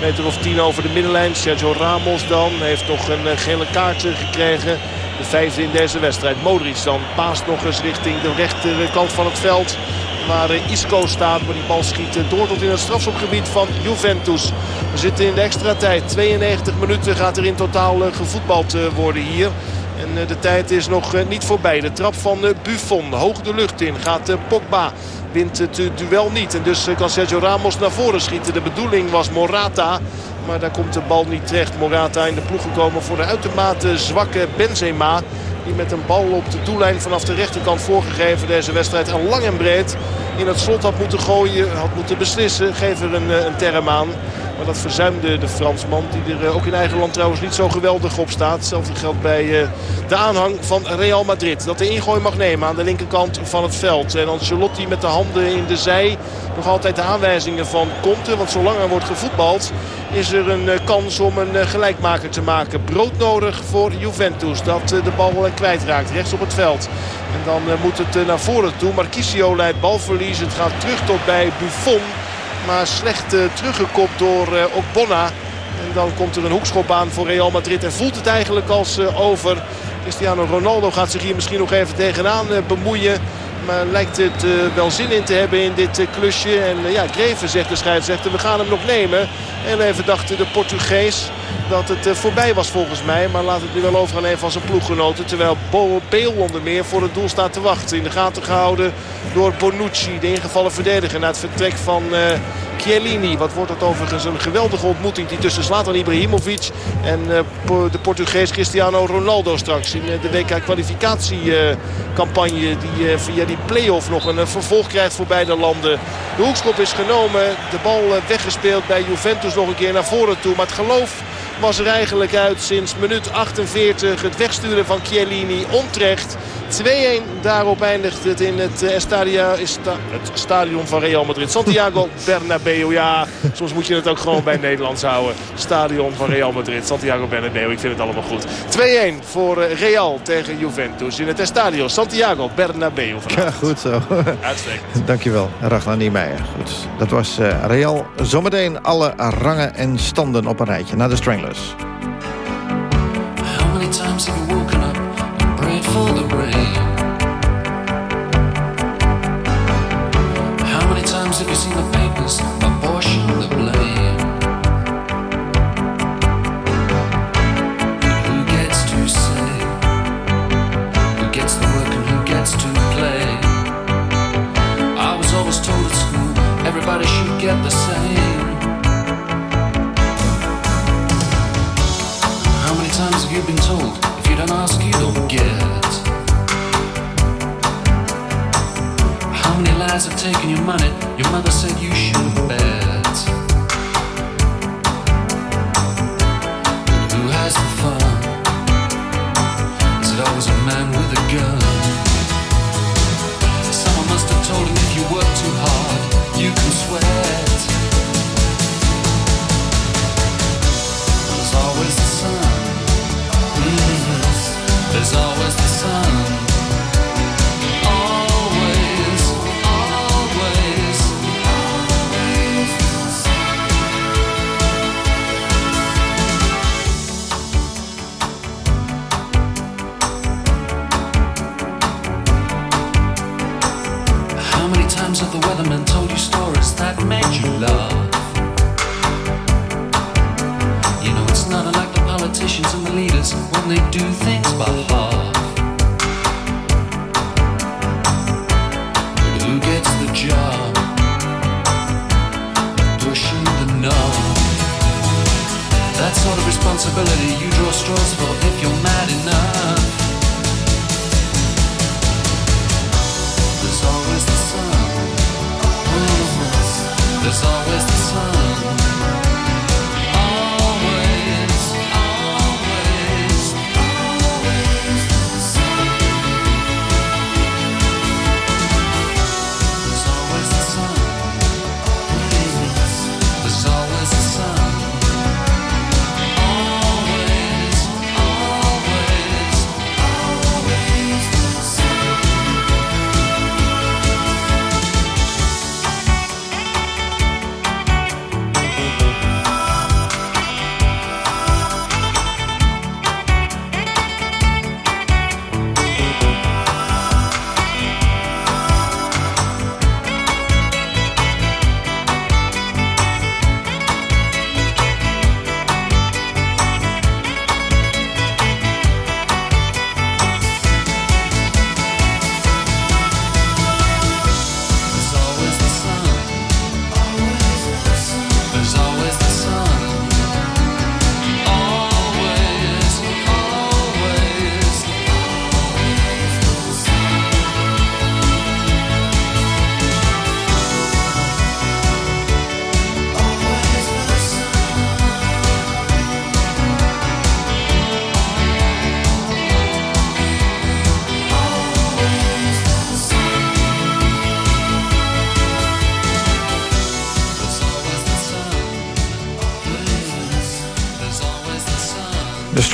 meter of tien over de middenlijn. Sergio Ramos dan. Heeft nog een uh, gele kaart gekregen. De vijfde in deze wedstrijd. Modric dan paast nog eens richting de rechterkant van het veld. Waar Isco staat. Maar die bal schiet door tot in het strafschopgebied van Juventus. We zitten in de extra tijd. 92 minuten gaat er in totaal gevoetbald worden hier. En de tijd is nog niet voorbij. De trap van Buffon. Hoog de lucht in. Gaat Pogba. Wint het duel niet. En dus kan Sergio Ramos naar voren schieten. De bedoeling was Morata. Maar daar komt de bal niet terecht. Morata in de ploeg gekomen voor de uitermate zwakke Benzema. Die met een bal op de doellijn vanaf de rechterkant voorgegeven deze wedstrijd. En lang en breed in het slot had moeten gooien. Had moeten beslissen. Geef er een, een term aan. Maar dat verzuimde de Fransman. Die er ook in eigen land trouwens niet zo geweldig op staat. Hetzelfde geldt bij de aanhang van Real Madrid. Dat de ingooi mag nemen aan de linkerkant van het veld. En Ancelotti met de handen in de zij. Nog altijd de aanwijzingen van Conte. Want zolang er wordt gevoetbald is er een kans om een gelijkmaker te maken. Broodnodig voor Juventus. Dat de bal kwijtraakt rechts op het veld. En dan moet het naar voren toe. Marquisio leidt balverlies. Het gaat terug tot bij Buffon. Maar slecht uh, teruggekopt door uh, Okbonna. En dan komt er een hoekschop aan voor Real Madrid. En voelt het eigenlijk als uh, over. Cristiano Ronaldo gaat zich hier misschien nog even tegenaan bemoeien. Maar lijkt het wel zin in te hebben in dit klusje. En ja, Greven zegt de scheidsrechter, we gaan hem nog nemen. En even dacht de Portugees dat het voorbij was volgens mij. Maar laat het nu wel over aan een van zijn ploeggenoten. Terwijl Beel onder meer voor het doel staat te wachten. In de gaten gehouden door Bonucci, de ingevallen verdediger. Na het vertrek van Chiellini. Wat wordt dat overigens een geweldige ontmoeting. Die tussen Zlatan Ibrahimovic en uh, de Portugees Cristiano Ronaldo straks. In uh, de WK-kwalificatiecampagne. die via die play-off nog een vervolg krijgt voor beide landen. De hoekschop is genomen. De bal weggespeeld bij Juventus nog een keer naar voren toe. Maar het geloof was er eigenlijk uit sinds minuut 48. Het wegsturen van Chiellini onterecht. 2-1, daarop eindigt het in het, uh, Estadia, is het stadion van Real Madrid. Santiago Bernabeu, ja, soms moet je het ook gewoon bij Nederlands houden. Stadion van Real Madrid, Santiago Bernabeu, ik vind het allemaal goed. 2-1 voor uh, Real tegen Juventus in het Estadio Santiago Bernabeu. Ja, goed zo. Uitstekend. Dankjewel, Ragnar Niemeyer. Goed, dat was uh, Real. Zometeen alle rangen en standen op een rijtje naar de Stranglers. How many times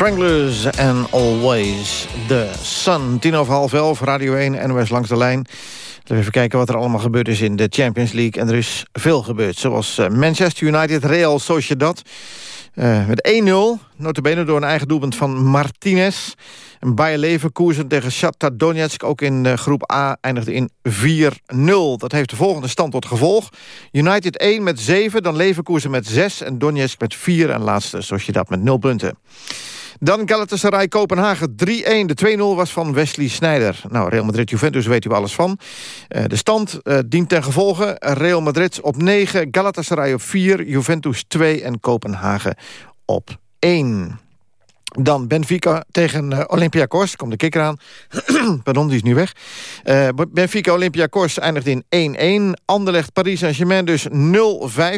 Stranglers and Always the Sun. Tien over half elf, Radio 1, NOS langs de lijn. Laten we even kijken wat er allemaal gebeurd is in de Champions League. En er is veel gebeurd, zoals eh, Manchester United, Real Sociedad... Uh, met 1-0, notabene door een eigen doelpunt van Martinez. En Bayer Leverkusen tegen Shakhtar Donetsk, ook in uh, groep A, eindigde in 4-0. Dat heeft de volgende stand tot gevolg. United 1 met 7, dan Leverkusen met 6 en Donetsk met 4. En laatste Sociedad met 0 punten. Dan Galatasaray Kopenhagen 3-1. De 2-0 was van Wesley Sneijder. Nou, Real Madrid-Juventus weet u alles van. Uh, de stand uh, dient ten gevolge. Real Madrid op 9, Galatasaray op 4, Juventus 2 en Kopenhagen op 1. Dan Benfica tegen uh, Olympiakos. Komt de kikker aan. Pardon, die is nu weg. Uh, Benfica Olympiakos eindigt in 1-1. Anderlecht Paris Saint-Germain dus 0-5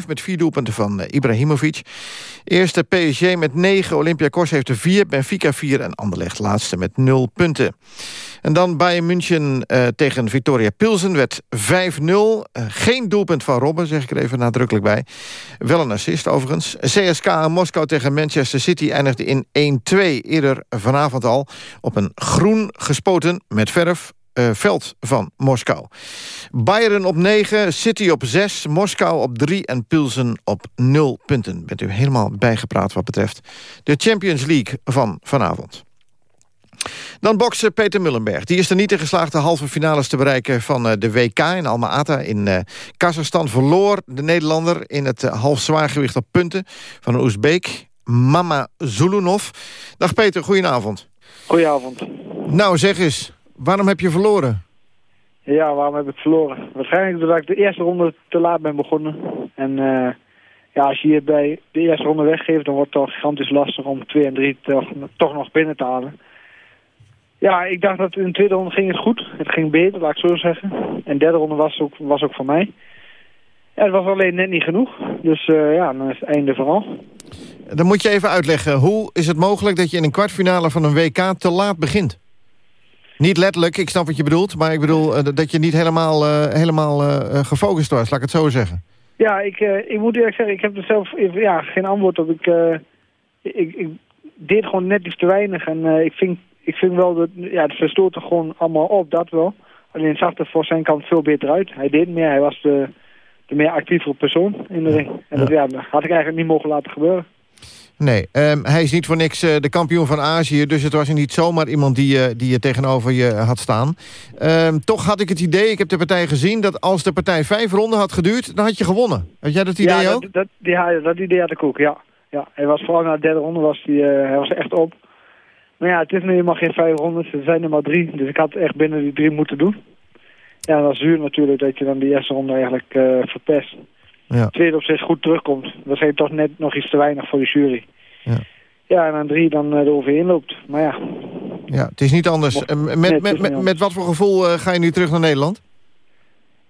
met vier doelpunten van uh, Ibrahimovic. Eerste PSG met 9. Olympiakos heeft er 4. Benfica 4 en Anderlecht laatste met 0 punten. En dan Bayern München uh, tegen Victoria Pilsen werd 5-0. Uh, geen doelpunt van Robben, zeg ik er even nadrukkelijk bij. Wel een assist overigens. CSK Moskou tegen Manchester City eindigde in 1-2. Eerder vanavond al op een groen gespoten met verf uh, veld van Moskou. Bayern op 9, City op 6, Moskou op 3 en Pilsen op 0 punten. Bent u helemaal bijgepraat wat betreft de Champions League van vanavond. Dan boksen Peter Mullenberg. Die is er niet in geslaagd de halve finales te bereiken van uh, de WK in Alma-Ata in uh, Kazachstan. Verloor de Nederlander in het uh, half zwaargewicht op punten van een Oezbeek, Mama Zulunov. Dag Peter, goedenavond. Goedenavond. Nou zeg eens, waarom heb je verloren? Ja, waarom heb ik verloren? Waarschijnlijk doordat ik de eerste ronde te laat ben begonnen. En ja, als je je bij de eerste ronde weggeeft, dan wordt het toch gigantisch lastig om 2 en 3 toch, toch nog binnen te halen. Ja, ik dacht dat in de tweede ronde ging het goed. Het ging beter, laat ik zo zeggen. En de derde ronde was ook, was ook voor mij. Ja, het was alleen net niet genoeg. Dus uh, ja, dan is het einde vooral. Dan moet je even uitleggen. Hoe is het mogelijk dat je in een kwartfinale van een WK te laat begint? Niet letterlijk, ik snap wat je bedoelt. Maar ik bedoel uh, dat je niet helemaal, uh, helemaal gefocust was, laat ik het zo zeggen. Ja, ik, ik moet eerlijk zeggen, ik heb er zelf ja, geen antwoord op. Ik, ik, ik deed gewoon net iets te weinig. En ik vind ik vind wel dat ja, verstoort er gewoon allemaal op, dat wel. Alleen zag er voor zijn kant veel beter uit. Hij deed meer, hij was de, de meer actievere persoon in de ring. En dat, ja, dat had ik eigenlijk niet mogen laten gebeuren. Nee, um, hij is niet voor niks uh, de kampioen van Azië... dus het was niet zomaar iemand die, uh, die je tegenover je had staan. Um, toch had ik het idee, ik heb de partij gezien... dat als de partij vijf ronden had geduurd, dan had je gewonnen. Had jij dat idee ja, ook? Dat, dat, ja, dat idee had ik ook, ja. ja. Hij was vooral na de derde ronde was uh, hij was echt op. Maar ja, het is nu helemaal geen 500, er zijn er maar drie. Dus ik had echt binnen die drie moeten doen. Ja, dat is zuur natuurlijk dat je dan die eerste ronde eigenlijk uh, verpest. Ja. Tweede op zich goed terugkomt. Dat is toch net nog iets te weinig voor de jury. Ja, ja en aan drie dan uh, er overheen loopt. Maar ja. Ja, het is niet anders. Mocht, uh, met, met, met, met, met wat voor gevoel ga je nu terug naar Nederland?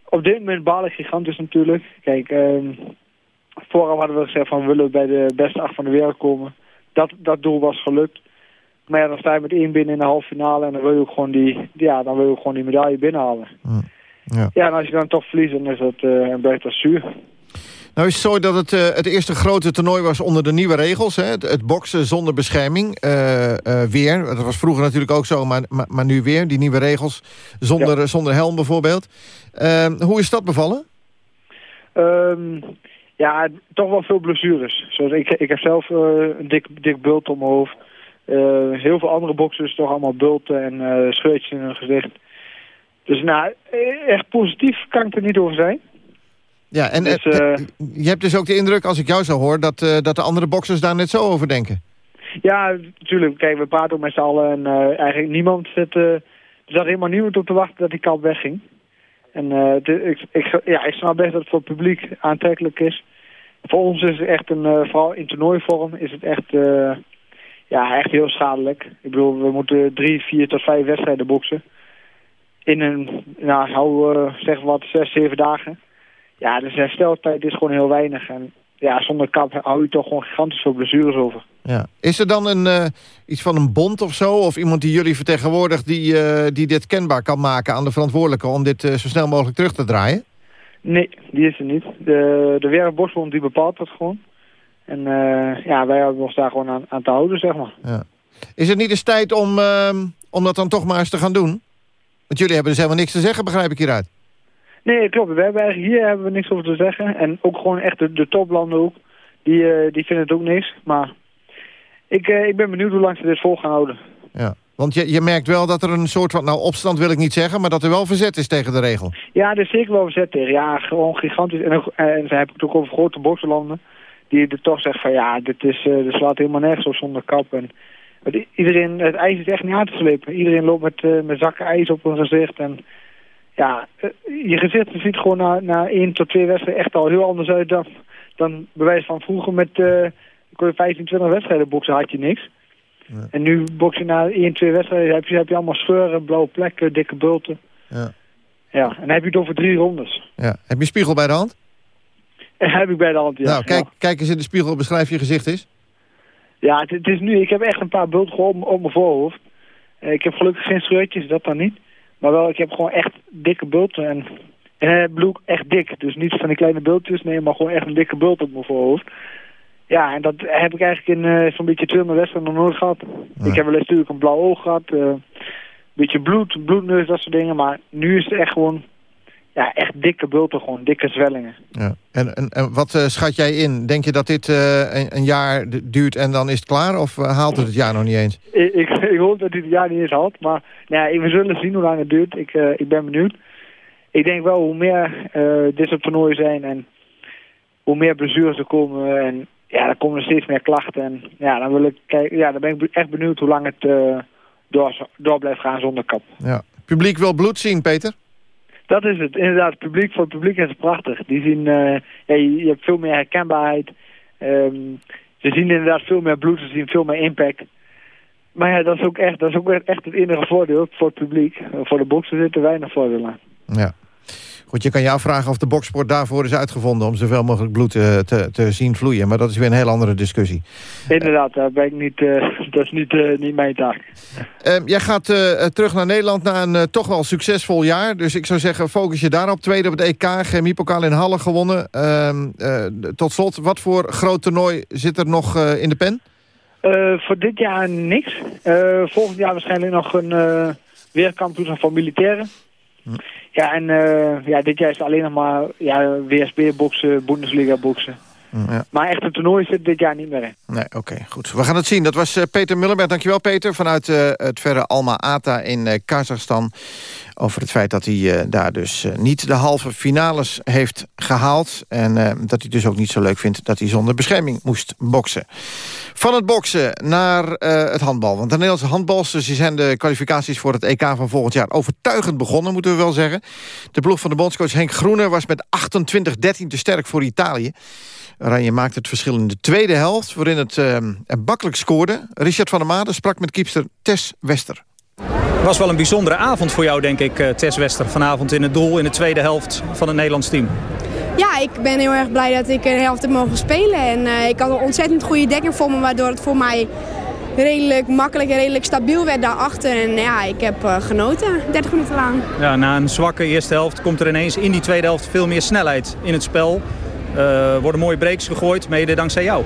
Op dit moment baal ik gigantisch natuurlijk. Kijk, um, vooraf hadden we gezegd van we willen bij de beste acht van de wereld komen. Dat, dat doel was gelukt. Maar ja, dan sta je met één binnen in de halve finale en dan wil je ook gewoon die, ja, dan wil je ook gewoon die medaille binnenhalen. Mm. Ja. ja, en als je dan toch verliest, dan is dat, uh, blijft dat zuur. Nou is het zo dat het uh, het eerste grote toernooi was onder de nieuwe regels. Hè? Het, het boksen zonder bescherming. Uh, uh, weer, dat was vroeger natuurlijk ook zo, maar, maar, maar nu weer. Die nieuwe regels zonder, ja. zonder helm bijvoorbeeld. Ehm, hoe is dat bevallen? Um, ja, toch wel veel blessures. Zoals ik, ik heb zelf een dik, dik bult om mijn hoofd. Uh, heel veel andere boxers toch allemaal bulten en uh, scheurtjes in hun gezicht. Dus nou, echt positief kan ik er niet over zijn. Ja, en dus, uh, je hebt dus ook de indruk, als ik jou zo hoor, dat, dat de andere boxers daar net zo over denken. Ja, natuurlijk. Kijk, we praten ook met z'n allen en eigenlijk niemand zit... er zat helemaal niemand op te wachten dat die kap wegging. En de, ik, ik, ja, ik snap best dat het voor het publiek aantrekkelijk is. Voor ons is het echt een, vooral in toernooivorm, is het echt... Ja, echt heel schadelijk. Ik bedoel, we moeten drie, vier tot vijf wedstrijden boksen. In een, nou, hou uh, zeg wat, zes, zeven dagen. Ja, dus hersteltijd is gewoon heel weinig. En ja, zonder kap hou je toch gewoon gigantisch veel blessures over. Ja. Is er dan een, uh, iets van een bond of zo? Of iemand die jullie vertegenwoordigt die, uh, die dit kenbaar kan maken aan de verantwoordelijke... om dit zo snel mogelijk terug te draaien? Nee, die is er niet. De, de Werkbosbond die bepaalt dat gewoon. En eh, ja, wij hebben ons daar gewoon aan, aan te houden, zeg maar. Ja. Is het niet eens tijd om, ehm, om dat dan toch maar eens te gaan doen? Want jullie hebben dus helemaal niks te zeggen, begrijp ik hieruit. Nee, klopt. We hebben eigenlijk, hier hebben we niks over te zeggen. En ook gewoon echt de, de toplanden ook. Die, eh, die vinden het ook niks. Maar ik, eh, ik ben benieuwd hoe lang ze dit vol gaan houden. Ja. Want je, je merkt wel dat er een soort van, nou opstand wil ik niet zeggen... maar dat er wel verzet is tegen de regel. Ja, er is zeker wel verzet tegen. Ja, gewoon gigantisch. En, ook- en ze hebben het ook over grote boksenlanden. Die er toch zeggen van ja, dit, is, dit slaat helemaal nergens op zonder kap. En, iedereen, het ijs is echt niet aan te slepen. Iedereen loopt met, eh, met zakken ijs op hun gezicht. En ja, eh, je gezicht ziet gewoon na, na één tot twee wedstrijden echt al heel anders uit dan, dan bewijs van vroeger met ik kon je 15, 20 wedstrijden boksen had je niks. En nu boksen na één, twee wedstrijden heb je, heb je allemaal scheuren, blauwe plekken, dikke bulten. Ja. Ja, en dan heb je het over drie rondes. Ja. Heb je een spiegel bij de hand? heb ik bij de hand, ja. nou, kijk, kijk eens in de spiegel, beschrijf je gezicht eens. Ja, het, het is nu, ik heb echt een paar bulten gewoon op, op mijn voorhoofd. Eh, ik heb gelukkig geen scheurtjes, dat dan niet. Maar wel, ik heb gewoon echt dikke bulten. En, en het bloed echt dik. Dus niet van die kleine bultjes, nee, maar gewoon echt een dikke bult op mijn voorhoofd. Ja, en dat heb ik eigenlijk in eh, zo'n beetje 200 wedstrijden nog nooit gehad. Ik heb wel eens natuurlijk een blauw oog gehad. eh, een beetje bloed, bloedneus, dat soort dingen. Maar nu is het echt gewoon, ja, echt dikke bulten, gewoon dikke zwellingen. Ja. En, en, en wat eh, schat jij in? Denk je dat dit eh, een, een jaar duurt en dan is het klaar? Of eh, haalt het het jaar nog niet eens? Ik, ik, ik hoop dat hij het jaar niet eens had. Maar nou ja, we zullen zien hoe lang het duurt. Ik, ik ben benieuwd. Ik denk wel hoe meer dit soort toernooien zijn en hoe meer blessures er komen. En ja, dan komen er steeds meer klachten. En ja, dan, wil ik kijken, ja, dan ben ik echt benieuwd hoe lang het door, door blijft gaan zonder kap. Ja. Publiek wil bloed zien, Peter? Dat is het. Inderdaad, publiek, voor het publiek is prachtig. Die zien, ja, je, hebt veel meer herkenbaarheid. Ehm, ze zien inderdaad veel meer bloed, ze zien veel meer impact. Maar ja, dat is ook echt, dat is ook echt het enige voordeel voor het publiek. Voor de boksen zitten weinig voordeel aan. Ja. Goed, je kan je afvragen of de boksport daarvoor is uitgevonden... om zoveel mogelijk bloed eh, te, te zien vloeien. Maar dat is weer een heel andere discussie. Inderdaad, daar ben ik niet, eh, dat is niet, eh, niet mijn taak. Ehm, jij gaat terug naar Nederland na een toch wel succesvol jaar. Dus ik zou zeggen, focus je daarop. Tweede op het EK, chemiepokaal in Halle gewonnen. Ehm, eh, tot slot, wat voor groot toernooi zit er nog in de pen? Voor dit jaar niks. Volgend jaar waarschijnlijk nog een weerkampioen van militairen. Ja, en eh, ja, dit jaar is het alleen nog maar ja, WSB-boksen, Bundesliga-boksen. Ja. Maar echt een toernooi zit dit jaar niet meer in. Nee, oké, goed. We gaan het zien. Dat was eh, Peter Mullenberg. Dankjewel, Peter. Vanuit eh, het verre Alma-Ata in eh, Kazachstan. Over het feit dat hij daar dus niet de halve finales heeft gehaald. En dat hij dus ook niet zo leuk vindt dat hij zonder bescherming moest boksen. Van het boksen naar het handbal. Want de Nederlandse handbalsters zijn de kwalificaties voor het EK van volgend jaar overtuigend begonnen, moeten we wel zeggen. De ploeg van de bondscoach Henk Groener was met 28-13 te sterk voor Italië. Oranje maakte het verschil in de tweede helft, waarin het uh, bakkelijk scoorde. Richard van der Made sprak met kiepster Tess Wester. Het was wel een bijzondere avond voor jou, denk ik, eh, Tess Wester. Vanavond in het doel in de tweede helft van het Nederlands team. Ja, ik ben heel erg blij dat ik een helft heb mogen spelen. En uh, ik had een ontzettend goede dekking voor me, waardoor het voor mij redelijk makkelijk en redelijk stabiel werd daarachter. En ja, ik heb uh, genoten, 30 minuten lang. Ja, na een zwakke eerste helft komt er ineens in die tweede helft veel meer snelheid in het spel. Uh, worden mooie breaks gegooid, mede dankzij jou.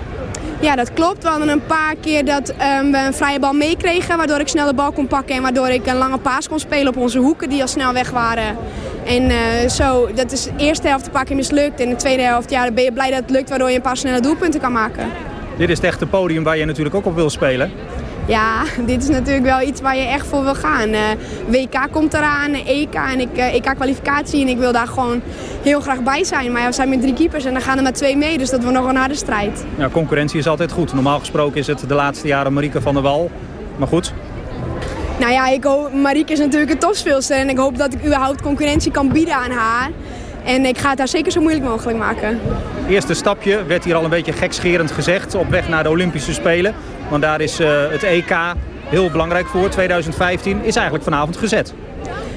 Ja, dat klopt. We hadden een paar keer dat um, we een vrije bal meekregen, waardoor ik snel de bal kon pakken en waardoor ik een lange paas kon spelen op onze hoeken die al snel weg waren. En uh, zo, dat is de eerste helft een paar keer mislukt. En de tweede helft, ja, dan ben je blij dat het lukt, waardoor je een paar snelle doelpunten kan maken. Dit is het echte podium waar je natuurlijk ook op wil spelen. Ja, dit is natuurlijk wel iets waar je echt voor wil gaan. Uh, WK komt eraan, EK en ik, uh, EK-kwalificatie en ik wil daar gewoon heel graag bij zijn. Maar ja, we zijn met drie keepers en dan gaan er maar twee mee, dus dat wordt nog een harde strijd. Ja, concurrentie is altijd goed. Normaal gesproken is het de laatste jaren Marieke van der Wal. Maar goed. Nou ja, ik hoop, Marieke is natuurlijk een topspeelster en ik hoop dat ik überhaupt concurrentie kan bieden aan haar. En ik ga het daar zeker zo moeilijk mogelijk maken. Eerste stapje werd hier al een beetje gekscherend gezegd op weg naar de Olympische Spelen. Want daar is uh, het EK heel belangrijk voor. 2015 is eigenlijk vanavond gezet.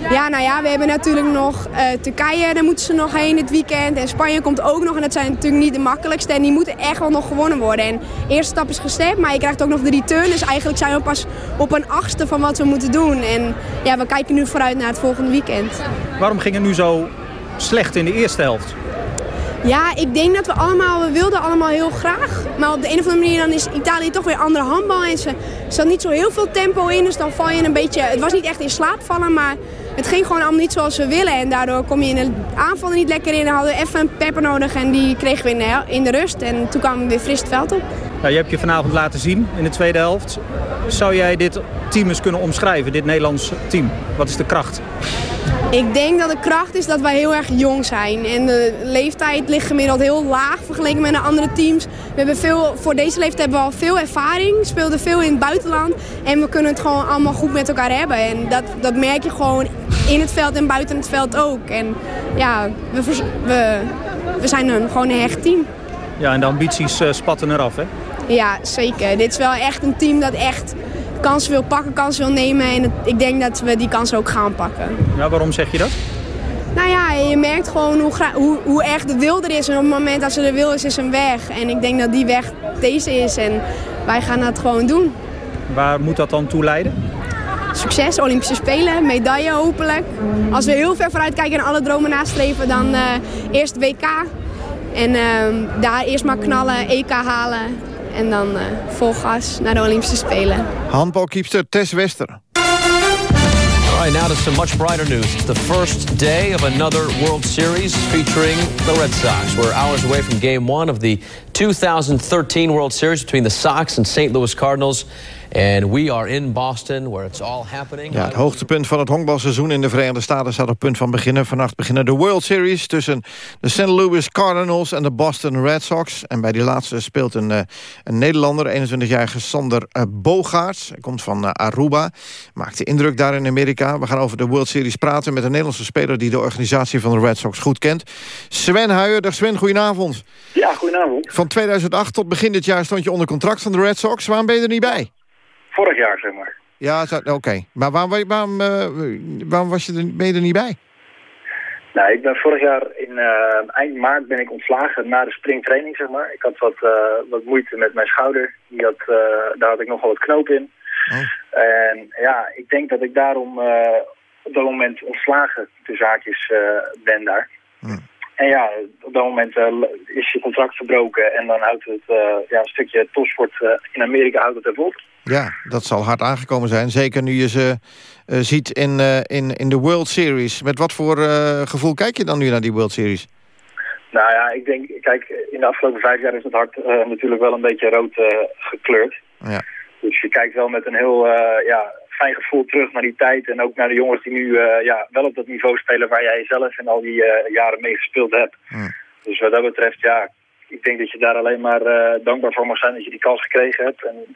Ja, nou ja, we hebben natuurlijk nog uh, Turkije, daar moeten ze nog heen dit weekend. En Spanje komt ook nog en dat zijn natuurlijk niet de makkelijkste. En die moeten echt wel nog gewonnen worden. En de eerste stap is gestept, maar je krijgt ook nog de return. Dus eigenlijk zijn we pas op een achtste van wat we moeten doen. En ja, we kijken nu vooruit naar het volgende weekend. Waarom ging het nu zo slecht in de eerste helft? Ja, ik denk dat we allemaal, we wilden allemaal heel graag. Maar op de een of andere manier dan is Italië toch weer andere handbal. En ze zat niet zo heel veel tempo in, dus dan val je een beetje... Het was niet echt in slaap vallen, maar het ging gewoon allemaal niet zoals we willen. En daardoor kom je in de aanval niet lekker in. Dan hadden we even een pepper nodig en die kregen we in de, in de rust. En toen kwamen we weer fris het veld op. Ja, je hebt je vanavond laten zien in de tweede helft. Zou jij dit team eens kunnen omschrijven, dit Nederlands team? Wat is de kracht? Ik denk dat de kracht is dat wij heel erg jong zijn. En de leeftijd ligt gemiddeld heel laag vergeleken met de andere teams. We hebben veel, voor deze leeftijd hebben we al veel ervaring. Speelden veel in het buitenland. En we kunnen het gewoon allemaal goed met elkaar hebben. En dat, dat merk je gewoon in het veld en buiten het veld ook. En ja, we, we, we zijn een, gewoon een hecht team. Ja, en de ambities uh, spatten eraf, hè? Ja, zeker. Dit is wel echt een team dat echt kansen wil pakken, kansen wil nemen. En ik denk dat we die kansen ook gaan pakken. Ja, waarom zeg je dat? Nou ja, je merkt gewoon hoe, hoe, hoe erg de wil er is. En op het moment dat ze er wil is, is een weg. En ik denk dat die weg deze is. En wij gaan dat gewoon doen. Waar moet dat dan toe leiden? Succes, Olympische Spelen, medaille hopelijk. Als we heel ver vooruit kijken en alle dromen nastreven, dan uh, eerst WK. En uh, daar eerst maar knallen, EK halen. En dan uh, vol gas naar de Olympische Spelen. Handbalkeepster Tess Wester. All right, now to some much brighter news. It's the first day of another World Series featuring the Red Sox. We're hours away from game one of the 2013 World Series between the Sox and St. Louis Cardinals. And we are in Boston, where it's all happening. Ja, het hoogtepunt van het honkbalseizoen in de Verenigde Staten staat op punt van beginnen. Vannacht beginnen de World Series tussen de St. Louis Cardinals en de Boston Red Sox. En bij die laatste speelt een, uh, een Nederlander, 21-jarige Sander uh, Bogaerts. Hij komt van uh, Aruba, maakte indruk daar in Amerika. We gaan over de World Series praten met een Nederlandse speler... die de organisatie van de Red Sox goed kent. Sven Huijer, dag Sven, goedenavond. Ja, goedenavond. Van 2008 tot begin dit jaar stond je onder contract van de Red Sox. Waarom ben je er niet bij? Vorig jaar, zeg maar. Ja, oké. Maar waarom, waarom, uh, waarom was je er, ben je er niet bij? Nou, ik ben vorig jaar in uh, eind maart ben ik ontslagen na de springtraining, zeg maar. Ik had wat, uh, wat moeite met mijn schouder. Die had, daar had ik nogal wat knoop in. Oh. En ja, ik denk dat ik daarom op dat moment ontslagen de zaakjes ben daar. Hmm. En ja, op dat moment is je contract verbroken en dan houdt het ja, een stukje topsport in Amerika houdt het even op. Ja, dat zal hard aangekomen zijn. Zeker nu je ze uh, ziet in, uh, in, in de World Series. Met wat voor uh, gevoel kijk je dan nu naar die World Series? Nou ja, ik denk, kijk, in de afgelopen vijf jaar is het hart natuurlijk wel een beetje rood gekleurd. Ja. Dus je kijkt wel met een heel ja, fijn gevoel terug naar die tijd. En ook naar de jongens die nu ja, wel op dat niveau spelen waar jij zelf in al die jaren mee gespeeld hebt. Dus wat dat betreft, ja, ik denk dat je daar alleen maar dankbaar voor mag zijn dat je die kans gekregen hebt. En,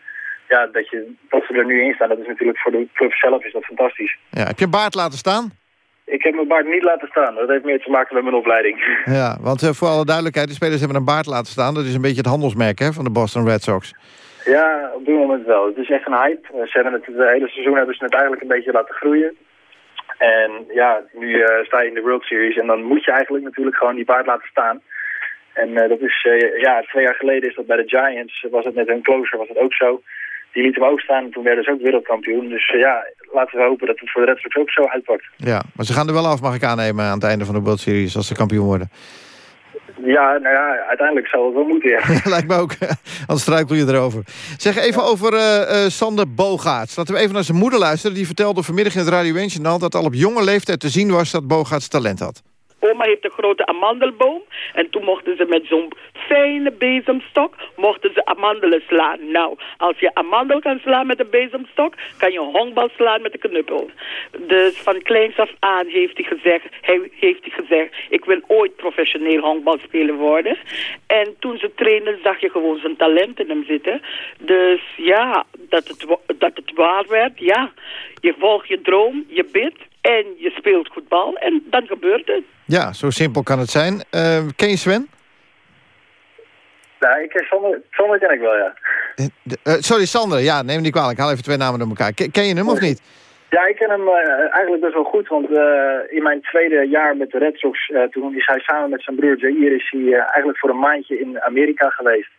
ja, dat, je, dat ze er nu in staan, dat is natuurlijk voor de club zelf is dat fantastisch. Ja, heb je baard laten staan? Ik heb mijn baard niet laten staan. Dat heeft meer te maken met mijn opleiding. Ja, want uh, voor alle duidelijkheid, de spelers hebben een baard laten staan. Dat is een beetje het handelsmerk hè, van de Boston Red Sox. Ja, op dit moment wel. Het is echt een hype. Ze hebben het, het hele seizoen hebben ze het eigenlijk een beetje laten groeien. En ja, nu uh, sta je in de World Series en dan moet je eigenlijk natuurlijk gewoon die baard laten staan. En uh, dat is, ja, twee jaar geleden is dat bij de Giants, was het met hun closer, was het ook zo die lieten we ook staan. En toen werden ze ook wereldkampioen. Dus uh, ja, laten we hopen dat het voor de Red Sox ook zo uitpakt. Ja, maar ze gaan er wel af, mag ik aannemen, aan het einde van de World Series... als ze kampioen worden. Ja, nou ja, uiteindelijk zal het wel moeten, ja. Lijkt me ook, anders struikel je erover. Zeg even over uh, uh, Sander Bogaerts. Laten we even naar zijn moeder luisteren. Die vertelde vanmiddag in het Radio 1 dat al op jonge leeftijd te zien was dat Bogaerts talent had. Oma heeft een grote amandelboom. En toen mochten ze met zo'n fijne bezemstok, mochten ze amandelen slaan. Nou, als je amandel kan slaan met een bezemstok, kan je een honkbal slaan met een knuppel. Dus van kleins af aan heeft hij gezegd, hij heeft hij gezegd, ik wil ooit professioneel honkbalspeler worden. En toen ze trainen, zag je gewoon zijn talent in hem zitten. Dus ja, dat het, dat het waar werd, ja. Je volgt je droom, je bidt en je speelt goed bal en dan gebeurt het. Ja, zo simpel kan het zijn. Uh, ken je Sven? Nou, ik ken Sander, Sander ken ik wel, ja. Uh, sorry, Sander. Ja, neem niet kwalijk. Ik haal even twee namen door elkaar. Ken, ken je hem of niet? Ja, ik ken hem uh, eigenlijk best wel goed. Want in mijn tweede jaar met de Red Sox... toen is hij samen met zijn broer Jair... is hij eigenlijk voor een maandje in Amerika geweest.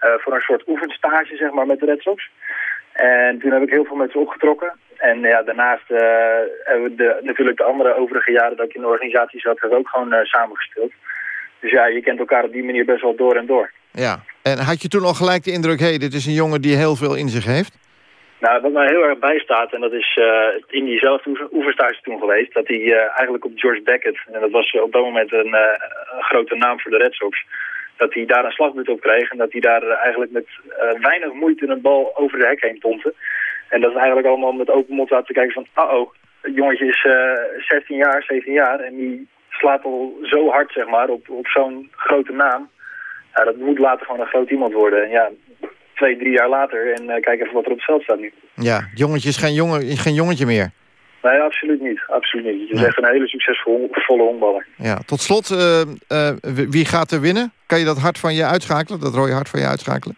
voor een soort oefenstage, zeg maar, met de Red Sox. En toen heb ik heel veel met ze opgetrokken. En ja, daarnaast uh, hebben we de, natuurlijk de andere overige jaren dat ik in de organisatie zat, hebben we ook gewoon uh, samengespeeld. Dus ja, je kent elkaar op die manier best wel door en door. Ja. En had je toen al gelijk de indruk... hé, hey, dit is een jongen die heel veel in zich heeft? Nou, wat mij heel erg bijstaat, en dat is uh, in diezelfde oefenstage toen geweest... dat hij uh, eigenlijk op George Beckett, en dat was op dat moment een, uh, een, grote naam voor de Red Sox... dat hij daar een slagbeurt op kreeg en dat hij daar eigenlijk met weinig moeite een bal over de hek heen pompte. En dat is eigenlijk allemaal met open mond laten kijken van... uh oh, het jongetje is 16 jaar, 17 jaar en die slaat al zo hard, zeg maar, op, op zo'n grote naam. Ja, dat moet later gewoon een groot iemand worden. En ja, twee, drie jaar later en uh, kijk even wat er op het veld staat nu. Ja, jongetje is geen, jongen, geen jongetje meer. Nee, absoluut niet. Absoluut niet. Je is echt een hele succesvolle honkballer. Ja, tot slot, uh, uh, wie gaat er winnen? Kan je dat hart van je uitschakelen, dat rode hart van je uitschakelen?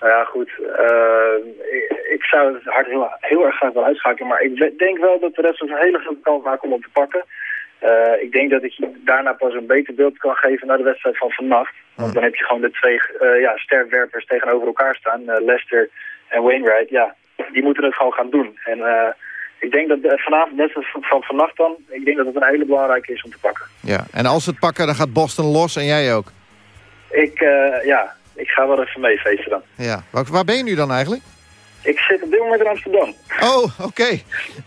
Nou ja, goed. Ik, ik, zou het hart heel, heel erg graag wel uitschakelen. Maar ik denk wel dat de rest een hele grote kans maakt om op te pakken. Uh, ik denk dat ik je daarna pas een beter beeld kan geven naar de wedstrijd van vannacht. Want dan heb je gewoon de twee uh, ja, sterwerpers tegenover elkaar staan. Lester en Wainwright. Ja, die moeten het gewoon gaan doen. En ik denk dat de, vanavond, net van, van vannacht dan, ik denk dat het een hele belangrijke is om te pakken. Ja, en als ze het pakken, dan gaat Boston los en jij ook? Ik, ja, ik ga wel even mee feesten dan. Ja, waar, waar ben je nu dan eigenlijk? Ik zit op dit moment in Amsterdam. Oh, oké. Okay.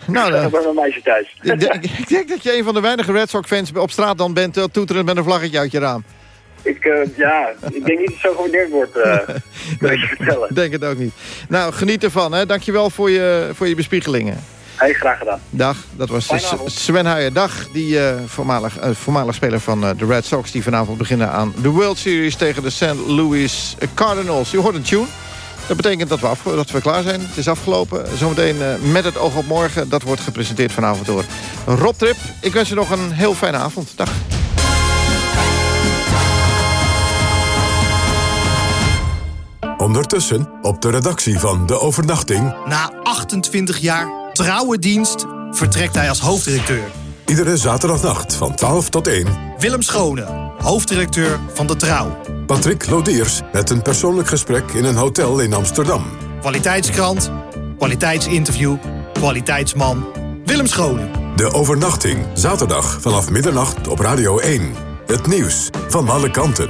Nou, dan... bij mijn meisje thuis. ik, denk, ik, denk, dat je een van de weinige Red Sox-fans op straat dan bent... Uh, toeterend met een vlaggetje uit je raam. Ik, uh, ja, ik denk niet dat het zo gewaardeerd wordt, uh, nee, je vertellen. denk het ook niet. Nou, geniet ervan. Hè. Dankjewel voor je, voor je bespiegelingen. Hey, graag gedaan. Dag, dat was Sven Huijer. Dag, die uh, voormalig, uh, voormalig speler van uh, de Red Sox... die vanavond beginnen aan de World Series tegen de St. Louis Cardinals. Je hoort een tune. Dat betekent dat we, af, dat we klaar zijn. Het is afgelopen. Zometeen uh, met het oog op morgen. Dat wordt gepresenteerd vanavond door Rob Trip. Ik wens je nog een heel fijne avond. Dag. Ondertussen op de redactie van De Overnachting... Na 28 jaar trouwe dienst vertrekt hij als hoofddirecteur. Iedere zaterdagnacht van 12 tot 1. Willem Schone, hoofddirecteur van De Trouw. Patrick Lodiers met een persoonlijk gesprek in een hotel in Amsterdam. Kwaliteitskrant, kwaliteitsinterview, kwaliteitsman. Willem Schone. De overnachting, zaterdag vanaf middernacht op Radio 1. Het nieuws van alle kanten.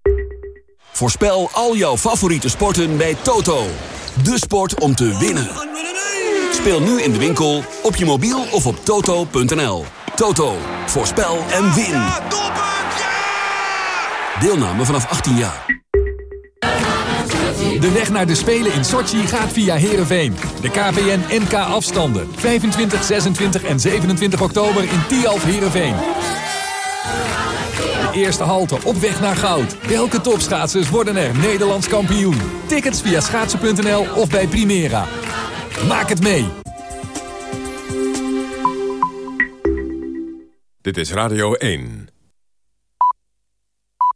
Voorspel al jouw favoriete sporten bij Toto. De sport om te winnen. Speel nu in de winkel, op je mobiel of op toto.nl. Toto, voorspel en win. Deelname vanaf 18 jaar. De weg naar de Spelen in Sochi gaat via Heerenveen. De KPN NK afstanden. 25, 26 en 27 oktober in Tialf Heerenveen. Eerste halte op weg naar goud. Welke topschaatsers worden er Nederlands kampioen? Tickets via schaatsen.nl of bij Primera. Maak het mee. Dit is Radio 1.